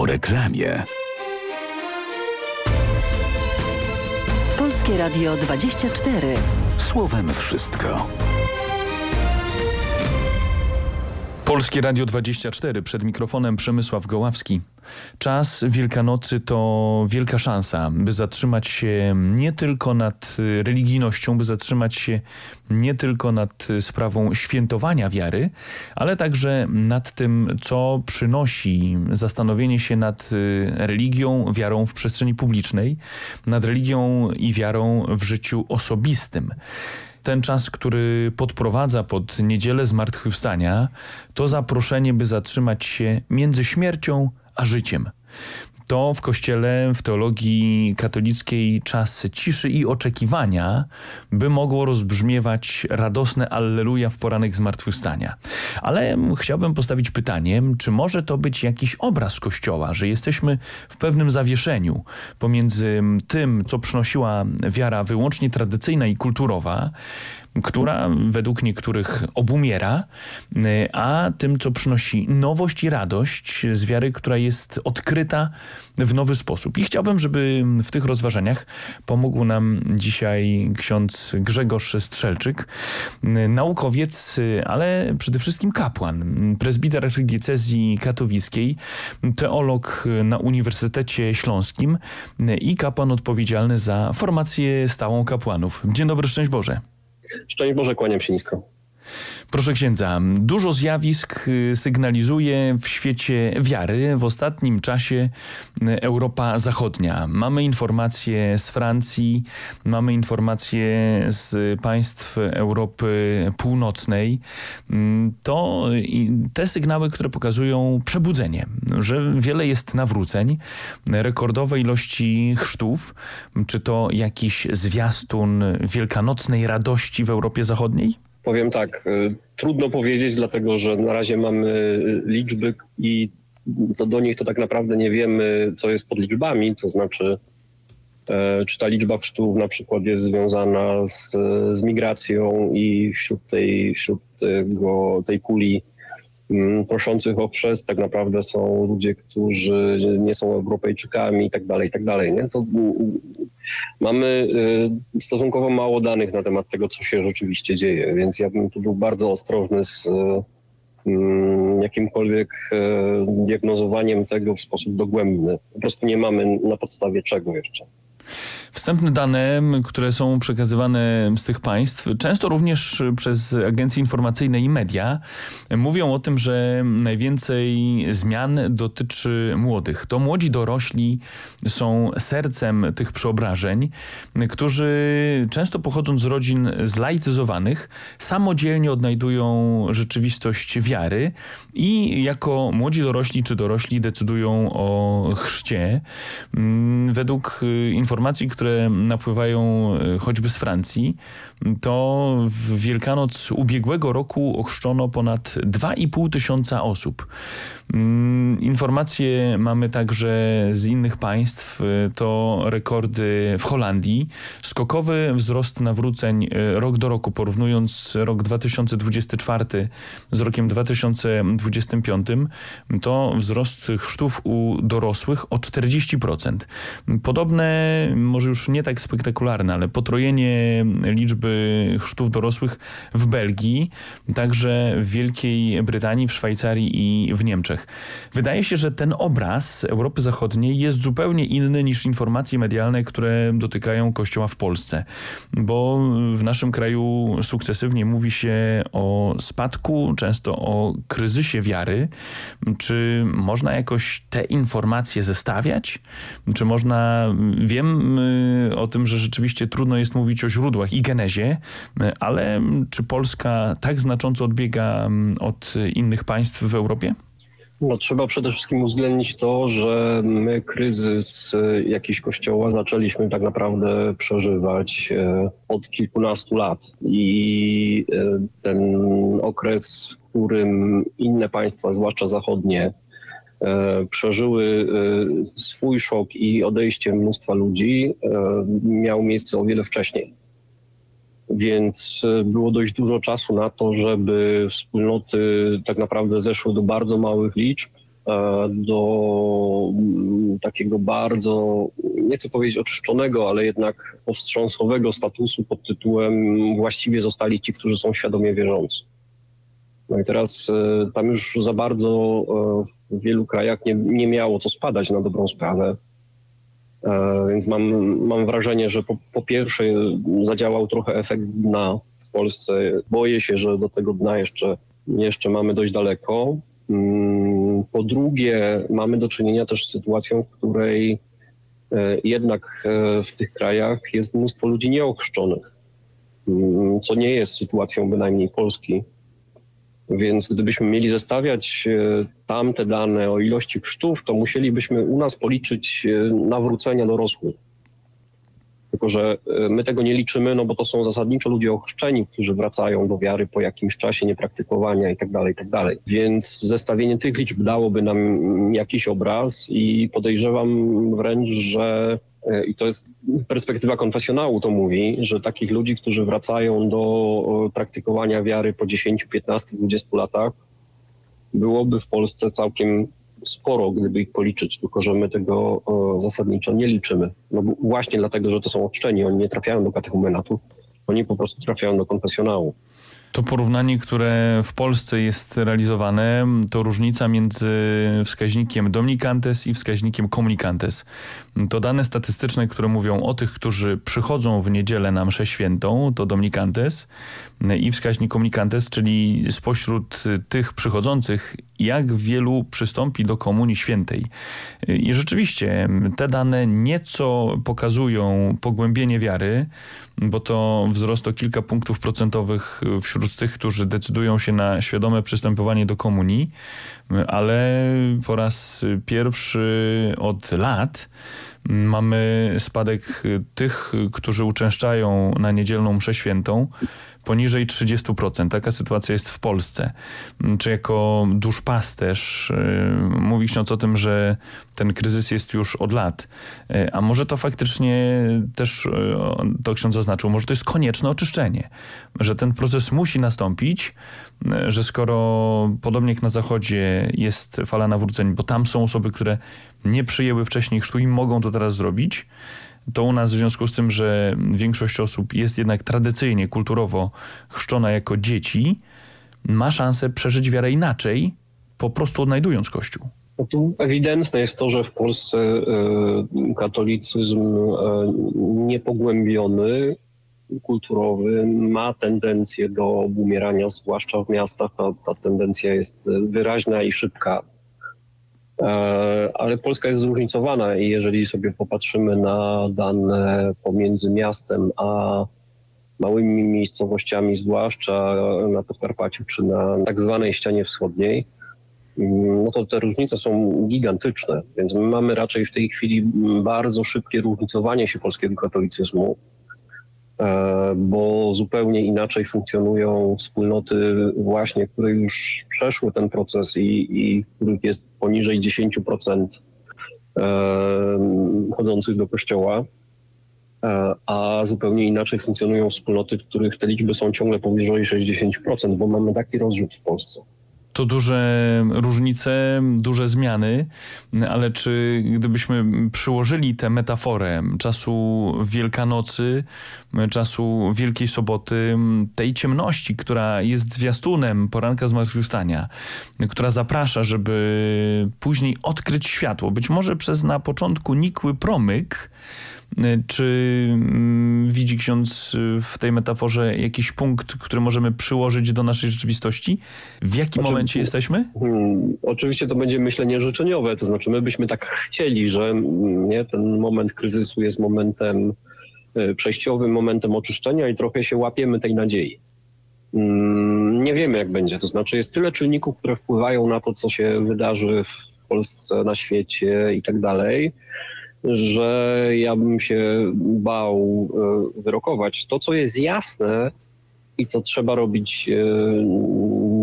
Po reklamie. Polskie Radio 24. Słowem wszystko. Polskie Radio 24 przed mikrofonem Przemysław Goławski. Czas Wielkanocy to wielka szansa, by zatrzymać się nie tylko nad y, religijnością, by zatrzymać się nie tylko nad y, sprawą świętowania wiary, ale także nad tym, co przynosi zastanowienie się nad y, religią, wiarą w przestrzeni publicznej, nad religią i wiarą w życiu osobistym ten czas, który podprowadza pod niedzielę zmartwychwstania, to zaproszenie, by zatrzymać się między śmiercią a życiem. To w kościele, w teologii katolickiej czas ciszy i oczekiwania, by mogło rozbrzmiewać radosne Alleluja w poranek zmartwychwstania. Ale chciałbym postawić pytanie, czy może to być jakiś obraz Kościoła, że jesteśmy w pewnym zawieszeniu pomiędzy tym, co przynosiła wiara wyłącznie tradycyjna i kulturowa, która według niektórych obumiera, a tym, co przynosi nowość i radość z wiary, która jest odkryta w nowy sposób. I chciałbym, żeby w tych rozważaniach pomógł nam dzisiaj ksiądz Grzegorz Strzelczyk, naukowiec, ale przede wszystkim kapłan, prezbiter archidiecezji katowickiej, teolog na Uniwersytecie Śląskim i kapłan odpowiedzialny za formację stałą kapłanów. Dzień dobry, szczęść Boże. Szczęść Boże, kłaniam się nisko. Proszę księdza, dużo zjawisk y, sygnalizuje w świecie wiary w ostatnim czasie y, Europa Zachodnia. Mamy informacje z Francji, mamy informacje z państw Europy Północnej. Mm, to te sygnały, które pokazują przebudzenie, że wiele jest nawróceń, rekordowe ilości chrztów. Czy to jakiś zwiastun wielkanocnej radości w Europie Zachodniej? Powiem tak, y, trudno powiedzieć, dlatego że na razie mamy liczby i co do nich to tak naprawdę nie wiemy, co jest pod liczbami, to znaczy e, czy ta liczba chrztów na przykład jest związana z, z migracją i wśród tej, wśród tego, tej puli proszących o chrzest tak naprawdę są ludzie, którzy nie są Europejczykami i tak dalej, i tak dalej. Nie? To, mamy y, stosunkowo mało danych na temat tego, co się rzeczywiście dzieje, więc ja bym tu był bardzo ostrożny z y, jakimkolwiek y, diagnozowaniem tego w sposób dogłębny. Po prostu nie mamy na podstawie czego jeszcze. Wstępne dane, które są przekazywane z tych państw, często również przez agencje informacyjne i media, mówią o tym, że najwięcej zmian dotyczy młodych. To młodzi dorośli są sercem tych przeobrażeń, którzy często pochodząc z rodzin zlaicyzowanych, samodzielnie odnajdują rzeczywistość wiary i jako młodzi dorośli czy dorośli decydują o chrzcie. Według y, informacji, które napływają y, choćby z Francji, to w Wielkanoc ubiegłego roku ochrzczono ponad 2,5 tysiąca osób. Mm, informacje mamy także z innych państw. To rekordy w Holandii. Skokowy wzrost nawróceń e, rok do roku, porównując rok 2024 z rokiem 2025, to wzrost chrztów u dorosłych o 40%. Podobne, może już nie tak spektakularne, ale potrojenie liczby chrztów dorosłych w Belgii, także w Wielkiej Brytanii, w Szwajcarii i w Niemczech. Wydaje się, że ten obraz Europy Zachodniej jest zupełnie inny niż informacje medialne, które dotykają Kościoła w Polsce. Bo w naszym kraju sukcesywnie mówi się o spadku, często o kryzysie wiary. Czy można jakoś te informacje zestawiać? Czy można, wiem y, o tym, że rzeczywiście trudno jest mówić o źródłach i genezie, ale czy Polska tak znacząco odbiega od innych państw w Europie? No, trzeba przede wszystkim uwzględnić to, że my kryzys e, jakiś kościoła zaczęliśmy tak naprawdę przeżywać e, od kilkunastu lat. I e, ten okres, w którym inne państwa, zwłaszcza zachodnie, przeżyły swój szok i odejście mnóstwa ludzi, miał miejsce o wiele wcześniej więc e, było dość dużo czasu na to, żeby wspólnoty tak naprawdę zeszły do bardzo małych liczb, e, do mm, takiego bardzo, nie chcę powiedzieć oczyszczonego, ale jednak powstrząsowego statusu pod tytułem właściwie zostali ci, którzy są świadomie wierzący. No i teraz e, tam już za bardzo w wielu krajach nie, nie miało co spadać na dobrą sprawę. E, więc mam, mam wrażenie, że po, po pierwsze zadziałał trochę efekt dna w Polsce. Boję się, że do tego dna jeszcze, jeszcze mamy dość daleko. Mm, po drugie, mamy do czynienia też z sytuacją, w której e, jednak e, w tych krajach jest mnóstwo ludzi nieochrzczonych, mm, co nie jest sytuacją bynajmniej Polski. Więc gdybyśmy mieli zestawiać e, tamte dane o ilości chrztów, to musielibyśmy u nas policzyć e, nawrócenia dorosłych. Tylko, że e, my tego nie liczymy, no bo to są zasadniczo ludzie ochrzczeni, którzy wracają do wiary po jakimś czasie niepraktykowania i tak dalej, tak dalej. Więc zestawienie tych liczb dałoby nam jakiś obraz i podejrzewam wręcz, że I to jest perspektywa konfesjonału, to mówi, że takich ludzi, którzy wracają do praktykowania wiary po 10, 15, 20 latach, byłoby w Polsce całkiem sporo, gdyby ich policzyć, tylko że my tego zasadniczo nie liczymy. No właśnie dlatego, że to są ochrzczeni, oni nie trafiają do katechumenatu, oni po prostu trafiają do konfesjonału. To porównanie, które w Polsce jest realizowane, to różnica między wskaźnikiem Dominicantes i wskaźnikiem Comunicantes. To dane statystyczne, które mówią o tych, którzy przychodzą w niedzielę na mszę świętą, to Dominicantes i wskaźnik Comunicantes, czyli spośród tych przychodzących, jak wielu przystąpi do Komunii Świętej. I rzeczywiście te dane nieco pokazują pogłębienie wiary, bo to wzrost o kilka punktów procentowych wśród tych, którzy decydują się na świadome przystępowanie do komunii, ale po raz pierwszy od lat mamy spadek tych, którzy uczęszczają na niedzielną mszę świętą poniżej 30%. Taka sytuacja jest w Polsce. Czy jako duszpasterz y, mówi ksiądz o tym, że ten kryzys jest już od lat. Y, a może to faktycznie też, y, to ksiądz zaznaczył, może to jest konieczne oczyszczenie, że ten proces musi nastąpić, że skoro podobnie jak na Zachodzie jest fala nawróceń, bo tam są osoby, które nie przyjęły wcześniej chrztu i mogą to teraz zrobić, to u nas w związku z tym, że większość osób jest jednak tradycyjnie, kulturowo chrzczona jako dzieci, ma szansę przeżyć wiarę inaczej, po prostu odnajdując Kościół. No ewidentne jest to, że w Polsce y, katolicyzm y, niepogłębiony, kulturowy ma tendencję do umierania, zwłaszcza w miastach. Ta, ta tendencja jest wyraźna i szybka. E, ale Polska jest zróżnicowana i jeżeli sobie popatrzymy na dane pomiędzy miastem a małymi miejscowościami, zwłaszcza na Podkarpaciu czy na tak zwanej ścianie wschodniej, mm, no to te różnice są gigantyczne. Więc my mamy raczej w tej chwili bardzo szybkie różnicowanie się polskiego katolicyzmu, bo zupełnie inaczej funkcjonują wspólnoty właśnie, które już przeszły ten proces i, i których jest poniżej 10% e, chodzących do kościoła. E, a zupełnie inaczej funkcjonują wspólnoty, w których te liczby są ciągle powyżej 60%, bo mamy taki rozrzut w Polsce. To duże różnice, duże zmiany, ale czy gdybyśmy przyłożyli tę metaforę czasu Wielkanocy, czasu Wielkiej Soboty, tej ciemności, która jest zwiastunem poranka zmartwychwstania, która zaprasza, żeby później odkryć światło, być może przez na początku nikły promyk, czy mm, widzi ksiądz w tej metaforze jakiś punkt, który możemy przyłożyć do naszej rzeczywistości? W jakim znaczy, momencie jesteśmy? Hmm, oczywiście to będzie myślenie życzeniowe, to znaczy my byśmy tak chcieli, że mm, nie, ten moment kryzysu jest momentem e, przejściowym, momentem oczyszczenia i trochę się łapiemy tej nadziei. Hmm, nie wiemy, jak będzie. To znaczy, jest tyle czynników, które wpływają na to, co się wydarzy w Polsce, na świecie i tak dalej że ja bym się bał e, wyrokować. To, co jest jasne i co trzeba robić e,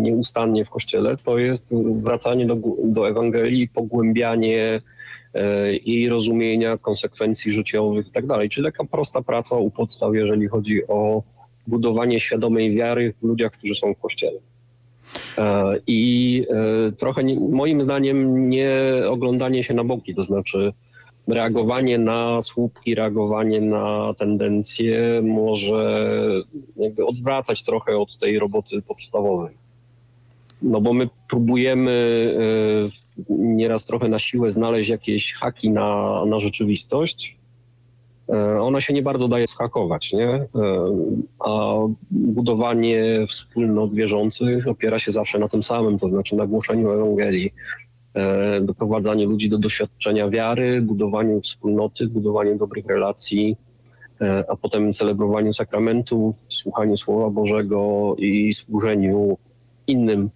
nieustannie w Kościele, to jest wracanie do, do Ewangelii, pogłębianie e, jej rozumienia, konsekwencji życiowych i tak. Czyli taka prosta praca u podstaw, jeżeli chodzi o budowanie świadomej wiary w ludziach, którzy są w Kościele. I trochę moim zdaniem nie oglądanie się na boki, to znaczy reagowanie na słupki, reagowanie na tendencje może jakby odwracać trochę od tej roboty podstawowej. No bo my próbujemy e, nieraz trochę na siłę znaleźć jakieś haki na, na rzeczywistość. E, ona się nie bardzo daje schakować, nie? E, a budowanie wspólnot wierzących opiera się zawsze na tym samym, to znaczy na głoszeniu Ewangelii, doprowadzanie ludzi do doświadczenia wiary, budowaniu wspólnoty, budowaniu dobrych relacji, e, a potem celebrowaniu sakramentów, słuchaniu Słowa Bożego i służeniu innym.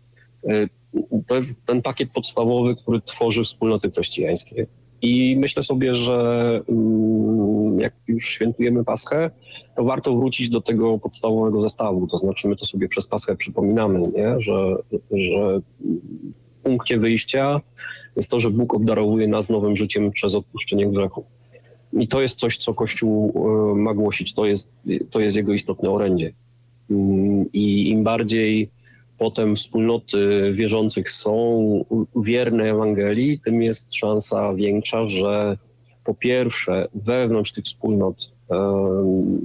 E, to jest ten pakiet podstawowy, który tworzy wspólnoty chrześcijańskie. I myślę sobie, że mm, jak już świętujemy Paschę, to warto wrócić do tego podstawowego zestawu. To znaczy, my to sobie przez Paschę przypominamy, nie? Że, że punkcie wyjścia jest to, że Bóg obdarowuje nas nowym życiem przez odpuszczenie grzechu. I to jest coś, co Kościół e, ma głosić. To jest, to jest jego istotne orędzie. Mm, I im bardziej potem wspólnoty wierzących są wierne Ewangelii, tym jest szansa większa, że po pierwsze wewnątrz tych wspólnot e,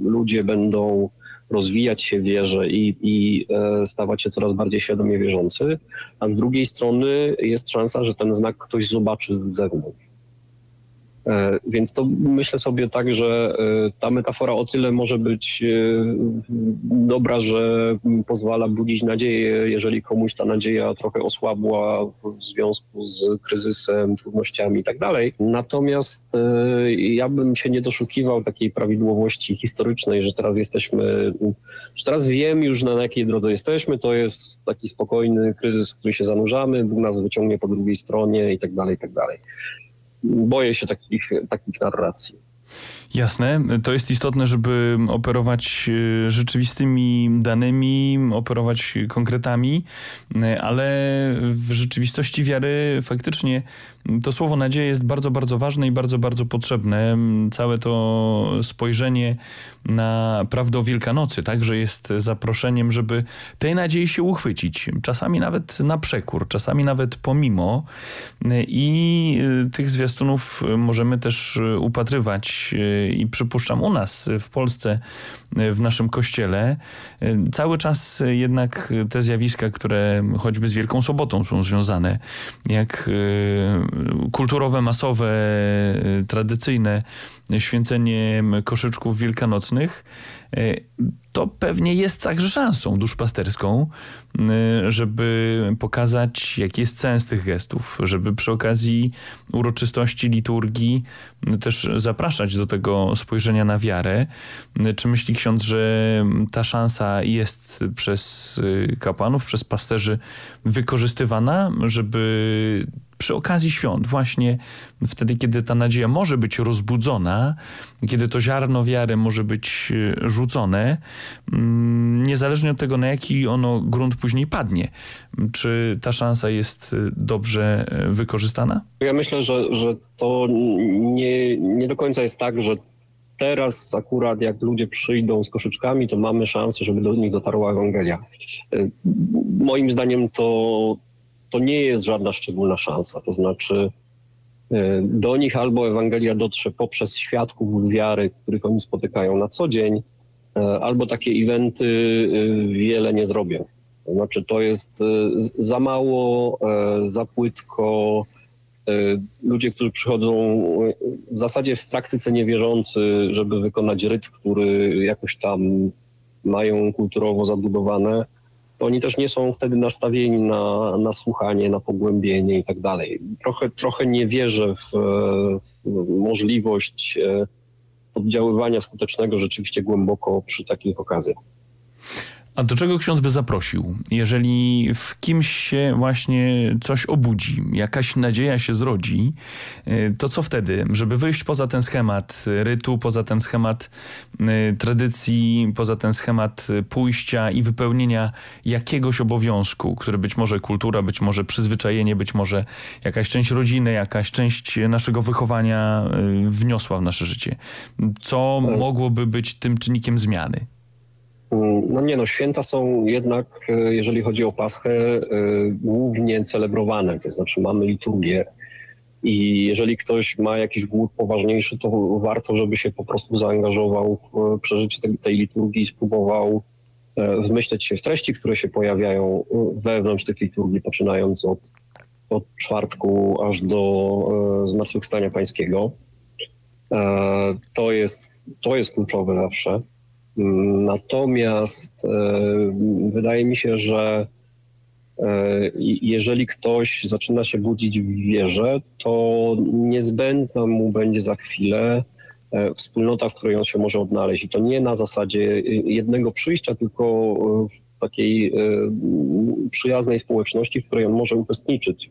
ludzie będą rozwijać się wierze i, i e, stawać się coraz bardziej świadomie wierzący, a z drugiej strony jest szansa, że ten znak ktoś zobaczy z zewnątrz. E, więc to myślę sobie tak, że e, ta metafora o tyle może być e, dobra, że pozwala budzić nadzieję, jeżeli komuś ta nadzieja trochę osłabła w związku z kryzysem, trudnościami i tak. Natomiast ja bym się nie doszukiwał takiej prawidłowości historycznej, że teraz jesteśmy, że teraz wiem już na jakiej drodze jesteśmy, to jest taki spokojny kryzys, w który się zanurzamy, Bóg nas wyciągnie po drugiej stronie i tak boję się takich, takich narracji. Jasne, to jest istotne, żeby operować e, rzeczywistymi danymi, operować konkretami, e, ale w rzeczywistości wiary faktycznie to słowo nadzieja jest bardzo, bardzo ważne i bardzo, bardzo potrzebne. Całe to spojrzenie na prawdę o Wielkanocy także jest zaproszeniem, żeby tej nadziei się uchwycić. Czasami nawet na przekór, czasami nawet pomimo. I e, tych zwiastunów możemy też upatrywać widać e, i przypuszczam u nas w Polsce, w naszym kościele. Cały czas jednak te zjawiska, które choćby z Wielką Sobotą są związane, jak kulturowe, masowe, tradycyjne święcenie koszyczków wielkanocnych, to pewnie jest także szansą duszpasterską, żeby pokazać, jaki jest sens tych gestów, żeby przy okazji uroczystości liturgii też zapraszać do tego spojrzenia na wiarę. Czy myśli ksiądz, że ta szansa jest przez y, kapłanów, przez pasterzy wykorzystywana, żeby przy okazji świąt, właśnie wtedy, kiedy ta nadzieja może być rozbudzona, kiedy to ziarno wiary może być y, rzucone, mm, niezależnie od tego, na jaki ono grunt później padnie. Czy ta szansa jest y, dobrze y, wykorzystana? Ja myślę, że, że to nie, nie do końca jest tak, że teraz akurat jak ludzie przyjdą z koszyczkami, to mamy szansę, żeby do nich dotarła Ewangelia. Moim zdaniem to, to nie jest żadna szczególna szansa. To znaczy, do nich albo Ewangelia dotrze poprzez świadków wiary, których oni spotykają na co dzień, albo takie eventy wiele nie zrobią. To znaczy, to jest za mało, za płytko. Ludzie, którzy przychodzą w zasadzie w praktyce niewierzący, żeby wykonać ryt, który jakoś tam mają kulturowo zabudowane, oni też nie są wtedy nastawieni na, na słuchanie, na pogłębienie i tak dalej. Trochę, nie wierzę w, w możliwość e, oddziaływania skutecznego rzeczywiście głęboko przy takich okazjach. A do czego ksiądz by zaprosił? Jeżeli w kimś się właśnie coś obudzi, jakaś nadzieja się zrodzi, y, to co wtedy? Żeby wyjść poza ten schemat rytu, poza ten schemat y, tradycji, poza ten schemat pójścia i wypełnienia jakiegoś obowiązku, który być może kultura, być może przyzwyczajenie, być może jakaś część rodziny, jakaś część naszego wychowania y, wniosła w nasze życie. Co tak. mogłoby być tym czynnikiem zmiany? Mm, no nie no, święta są jednak, e, jeżeli chodzi o Paschę, e, głównie celebrowane, to znaczy mamy liturgię i jeżeli ktoś ma jakiś głód poważniejszy, to warto, żeby się po prostu zaangażował w przeżycie tej, tej liturgii i spróbował e, wmyśleć się w treści, które się pojawiają wewnątrz tych liturgii, poczynając od, od czwartku aż do Zmartwychwstania Pańskiego. To jest, to jest kluczowe zawsze. Natomiast e, wydaje mi się, że e, jeżeli ktoś zaczyna się budzić w wierze, to niezbędna mu będzie za chwilę e, wspólnota, w której on się może odnaleźć. I to nie na zasadzie jednego przyjścia, tylko w takiej przyjaznej społeczności, w której on może uczestniczyć.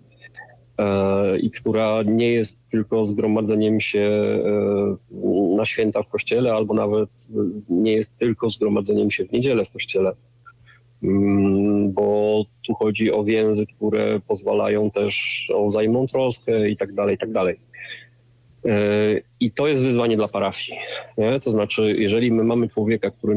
E, i która nie jest tylko zgromadzeniem się e, na święta w kościele, albo nawet nie jest tylko zgromadzeniem się w niedzielę w kościele, mm, bo tu chodzi o więzy, które pozwalają też o wzajemną troskę i tak dalej, i tak dalej. E, I to jest wyzwanie dla parafii. Nie? To znaczy, jeżeli my mamy człowieka, który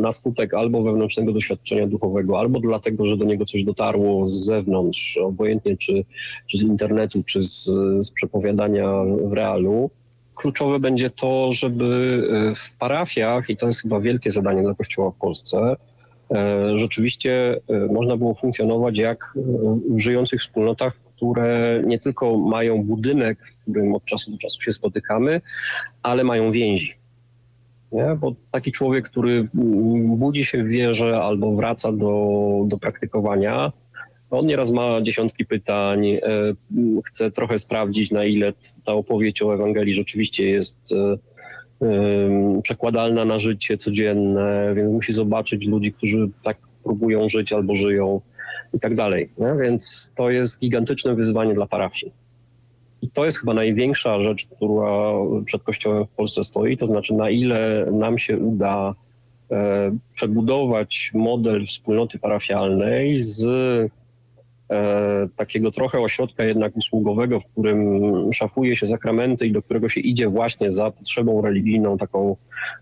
na skutek albo wewnętrznego doświadczenia duchowego, albo dlatego, że do niego coś dotarło z zewnątrz, obojętnie czy, czy z internetu, czy z, z przepowiadania w realu, kluczowe będzie to, żeby e, w parafiach, i to jest chyba wielkie zadanie dla Kościoła w Polsce, e, rzeczywiście można było funkcjonować jak w żyjących wspólnotach które nie tylko mają budynek, w którym od czasu do czasu się spotykamy, ale mają więzi. Nie? Bo taki człowiek, który budzi się w wierze albo wraca do, do praktykowania, on nieraz ma dziesiątki pytań, e, chce trochę sprawdzić, na ile ta opowieść o Ewangelii rzeczywiście jest e, przekładalna na życie codzienne, więc musi zobaczyć ludzi, którzy tak próbują żyć albo żyją i tak dalej. Więc to jest gigantyczne wyzwanie dla parafii. I to jest chyba największa rzecz, która przed Kościołem w Polsce stoi, to znaczy na ile nam się uda e, przebudować model wspólnoty parafialnej z e, takiego trochę ośrodka jednak usługowego, w którym szafuje się sakramenty i do którego się idzie właśnie za potrzebą religijną, taką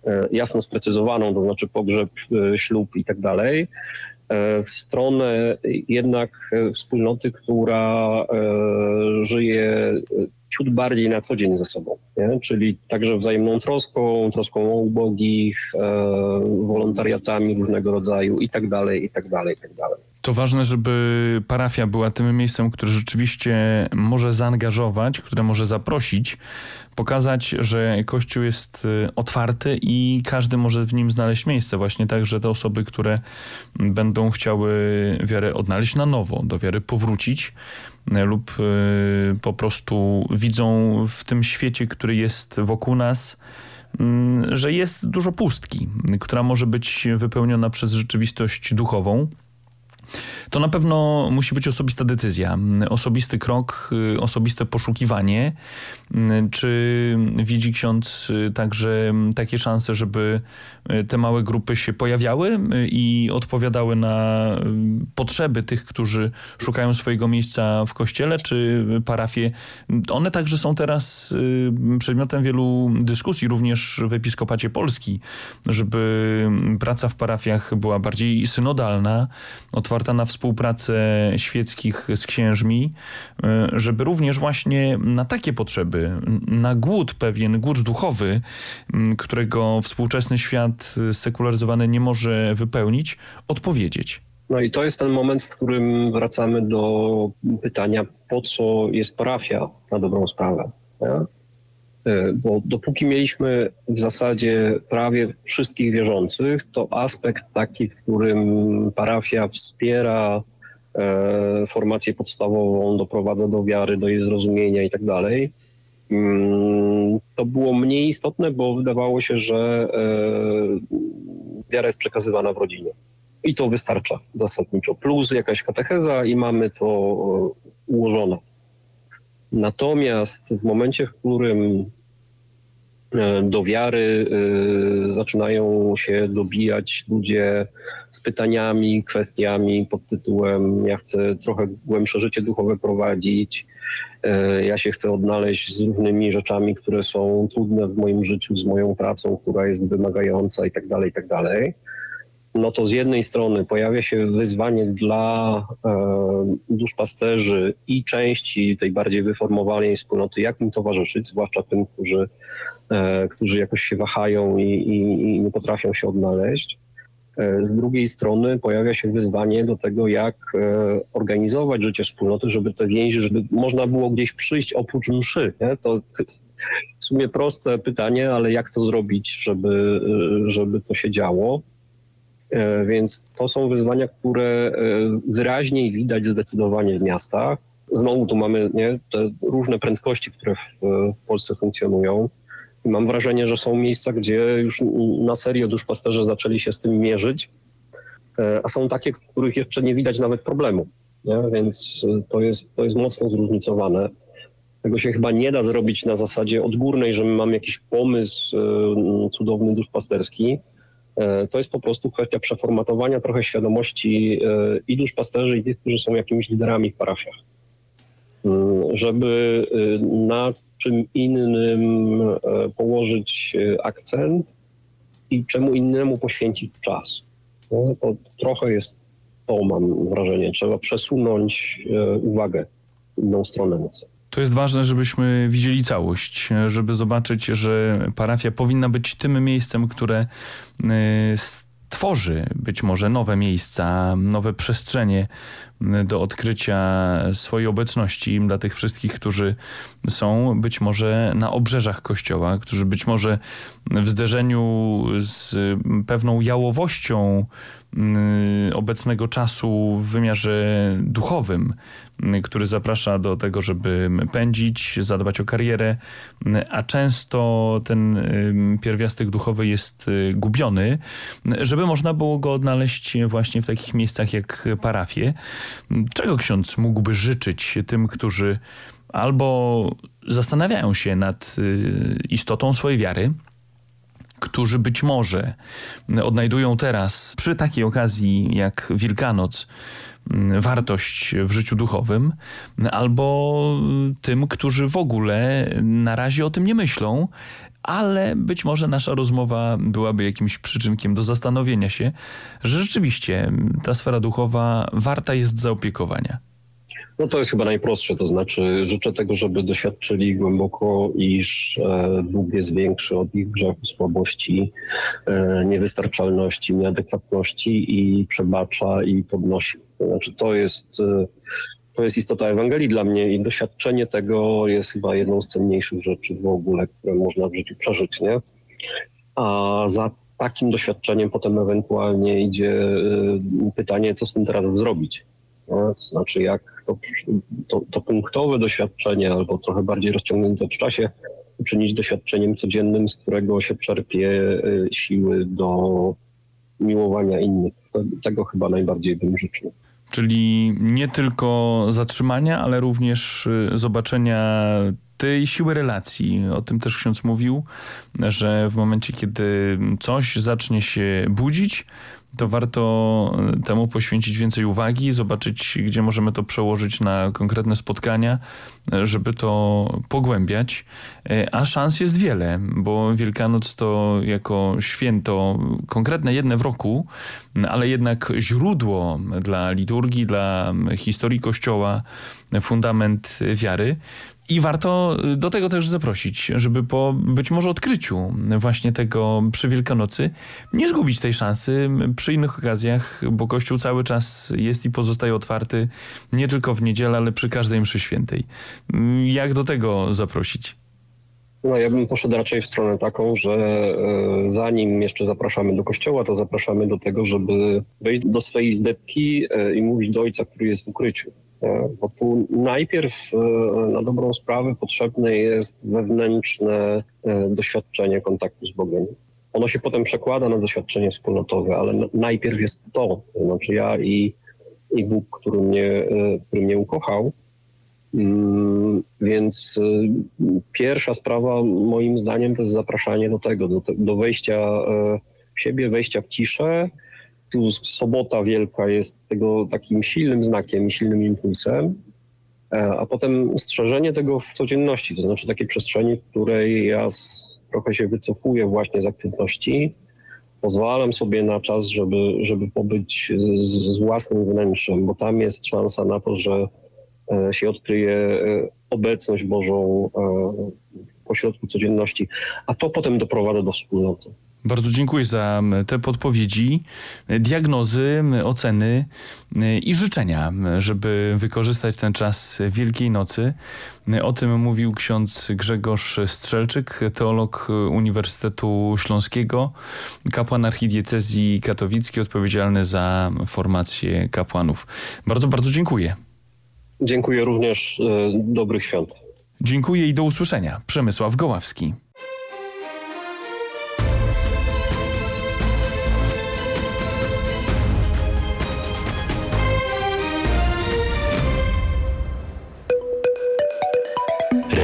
e, jasno sprecyzowaną, to znaczy pogrzeb, e, ślub i tak dalej, w stronę jednak wspólnoty, która żyje ciut bardziej na co dzień ze sobą, nie? czyli także wzajemną troską, troską o ubogich, e, wolontariatami różnego rodzaju i tak dalej, To ważne, żeby parafia była tym miejscem, które rzeczywiście może zaangażować, które może zaprosić, pokazać, że Kościół jest y, otwarty i każdy może w nim znaleźć miejsce. Właśnie tak, że te osoby, które będą chciały wiarę odnaleźć na nowo, do wiary powrócić, y, lub y, po prostu widzą w tym świecie, który jest wokół nas, mm, że jest dużo pustki, która może być wypełniona przez rzeczywistość duchową. To na pewno musi być osobista decyzja, osobisty krok, y, osobiste poszukiwanie. Y, czy widzi ksiądz y, także takie szanse, żeby te małe grupy się pojawiały i odpowiadały na potrzeby tych, którzy szukają swojego miejsca w kościele, czy parafie? One także są teraz przedmiotem wielu dyskusji, również w Episkopacie Polski, żeby praca w parafiach była bardziej synodalna, otwarta na współpracę świeckich z księżmi, e, żeby również właśnie na takie potrzeby, na głód pewien, głód duchowy, którego współczesny świat sekularyzowany nie może wypełnić, odpowiedzieć. No i to jest ten moment, w którym wracamy do pytania, po co jest parafia na dobrą sprawę. E, bo dopóki mieliśmy w zasadzie prawie wszystkich wierzących, to aspekt taki, w którym parafia wspiera e, formację podstawową, doprowadza do wiary, do jej zrozumienia i tak dalej, mm, to było mniej istotne, bo wydawało się, że e, wiara jest przekazywana w rodzinie. I to wystarcza zasadniczo. Plus jakaś katecheza i mamy to ułożone. Natomiast w momencie, w którym e, do wiary e, zaczynają się dobijać ludzie z pytaniami, kwestiami pod tytułem ja chcę trochę głębsze życie duchowe prowadzić, e, ja się chcę odnaleźć z różnymi rzeczami, które są trudne w moim życiu, z moją pracą, która jest wymagająca itd., tak itd., tak no to z jednej strony pojawia się wyzwanie dla e, duszpasterzy i części tej bardziej wyformowanej wspólnoty, jak im towarzyszyć, zwłaszcza tym, którzy, e, którzy jakoś się wahają i, i, i nie potrafią się odnaleźć. E, z drugiej strony pojawia się wyzwanie do tego, jak e, organizować życie wspólnoty, żeby te więzi, żeby można było gdzieś przyjść oprócz mszy. Nie? To w sumie proste pytanie, ale jak to zrobić, żeby, e, żeby to się działo? E, więc to są wyzwania, które e, wyraźniej widać zdecydowanie w miastach. Znowu tu mamy nie, te różne prędkości, które w, w Polsce funkcjonują. I mam wrażenie, że są miejsca, gdzie już na serio duszpasterze zaczęli się z tym mierzyć, e, a są takie, w których jeszcze nie widać nawet problemu. Nie? Więc to jest, to jest mocno zróżnicowane. Tego się chyba nie da zrobić na zasadzie odgórnej, że my mamy jakiś pomysł cudowny duszpasterski, E, to jest po prostu kwestia przeformatowania trochę świadomości e, i duszpasterzy, i tych, którzy są jakimiś liderami w parafiach. Mm, żeby e, na czym innym położyć akcent i czemu innemu poświęcić czas. No, to trochę jest to, mam wrażenie. Trzeba przesunąć uwagę w inną stronę nieco. To jest ważne, żebyśmy widzieli całość, żeby zobaczyć, że parafia powinna być tym miejscem, które y, tworzy być może nowe miejsca, nowe przestrzenie y, do odkrycia swojej obecności dla tych wszystkich, którzy są być może na obrzeżach kościoła, którzy być może w zderzeniu z pewną jałowością obecnego czasu w wymiarze duchowym który zaprasza do tego, żeby pędzić, zadbać o karierę, a często ten pierwiastek duchowy jest y, gubiony, żeby można było go odnaleźć właśnie w takich miejscach jak parafie. Czego ksiądz mógłby życzyć tym, którzy albo zastanawiają się nad y, istotą swojej wiary, którzy być może odnajdują teraz przy takiej okazji jak Wielkanoc wartość w życiu duchowym, albo tym, którzy w ogóle na razie o tym nie myślą, ale być może nasza rozmowa byłaby jakimś przyczynkiem do zastanowienia się, że rzeczywiście ta sfera duchowa warta jest zaopiekowania. No to jest chyba najprostsze, to znaczy życzę tego, żeby doświadczyli głęboko, iż e, Bóg jest większy od ich grzechu, słabości, e, niewystarczalności, nieadekwatności i przebacza i podnosi. To znaczy to jest, e, to jest istota Ewangelii dla mnie i doświadczenie tego jest chyba jedną z cenniejszych rzeczy w ogóle, które można w życiu przeżyć, nie? A za takim doświadczeniem potem ewentualnie idzie pytanie, co z tym teraz zrobić. No, to znaczy, jak to, to, to, punktowe doświadczenie, albo trochę bardziej rozciągnięte w czasie, uczynić doświadczeniem codziennym, z którego się czerpie y, siły do miłowania innych. Tego chyba najbardziej bym życzył. Czyli nie tylko zatrzymania, ale również y, zobaczenia tej siły relacji. O tym też ksiądz mówił, że w momencie, kiedy coś zacznie się budzić, to warto e, temu poświęcić więcej uwagi, zobaczyć, gdzie możemy to przełożyć na konkretne spotkania, e, żeby to pogłębiać. E, a szans jest wiele, bo Wielkanoc to jako święto konkretne jedne w roku, ale jednak źródło dla liturgii, dla historii Kościoła, fundament wiary. I warto y, do tego też zaprosić, żeby po być może odkryciu właśnie tego przy Wielkanocy nie zgubić tej szansy przy innych okazjach, bo Kościół cały czas jest i pozostaje otwarty nie tylko w niedzielę, ale przy każdej mszy świętej. Jak do tego zaprosić? No ja bym poszedł raczej w stronę taką, że e, zanim jeszcze zapraszamy do kościoła, to zapraszamy do tego, żeby wejść do swojej zdebki e, i mówić do Ojca, który jest w ukryciu. E, bo tu najpierw na dobrą sprawę potrzebne jest wewnętrzne doświadczenie kontaktu z Bogiem. Ono się potem przekłada na doświadczenie wspólnotowe, ale najpierw jest to, znaczy ja i, i Bóg, który mnie, który mnie ukochał, Mm, więc pierwsza sprawa, moim zdaniem, to jest zapraszanie do tego, do, do wejścia e, w siebie, wejścia w ciszę. Sobota wielka jest tego takim silnym znakiem, silnym impulsem, e, a potem strzeżenie tego w codzienności, to znaczy takiej przestrzeni, w której ja trochę się wycofuję właśnie z aktywności, pozwalam sobie na czas, żeby, żeby pobyć z, z własnym wnętrzem, bo tam jest szansa na to, że E, się odkryje e, obecność Bożą pośrodku codzienności, a to potem doprowadza do wspólnoty. Bardzo dziękuję za te podpowiedzi, diagnozy, oceny i życzenia, żeby wykorzystać ten czas Wielkiej Nocy. O tym mówił ksiądz Grzegorz Strzelczyk, teolog Uniwersytetu Śląskiego, kapłan archidiecezji katowickiej, odpowiedzialny za formację kapłanów. Bardzo, bardzo dziękuję. Dziękuję również. E, dobrych świąt. Dziękuję i do usłyszenia. Przemysław Goławski.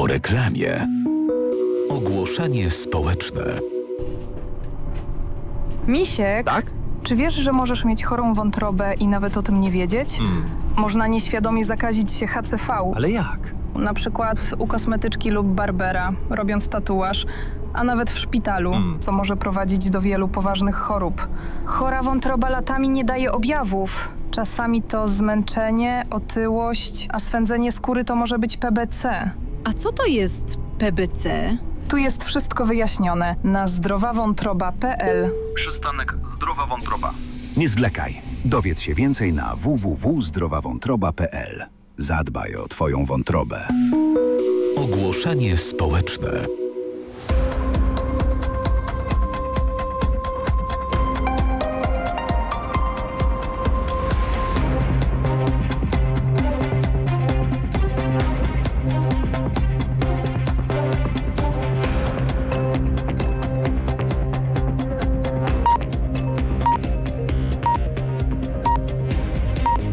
Po reklamie. Ogłoszenie społeczne. Misiek? Tak? Czy wiesz, że możesz mieć chorą wątrobę i nawet o tym nie wiedzieć? Hmm. Można nieświadomie zakazić się HCV. Ale jak? Na przykład u kosmetyczki lub barbera, robiąc tatuaż, a nawet w szpitalu, co może prowadzić do wielu poważnych chorób. Chora wątroba latami nie daje objawów. Czasami to zmęczenie, otyłość, a swędzenie skóry to może być PBC. A co to jest PBC? Tu jest wszystko wyjaśnione na zdrowawątroba.pl. Przystanek Zdrowa Wątroba. Nie zwlekaj. Dowiedz się więcej na www.zdrowawątroba.pl. Zadbaj o Twoją wątrobę. Ogłoszenie społeczne.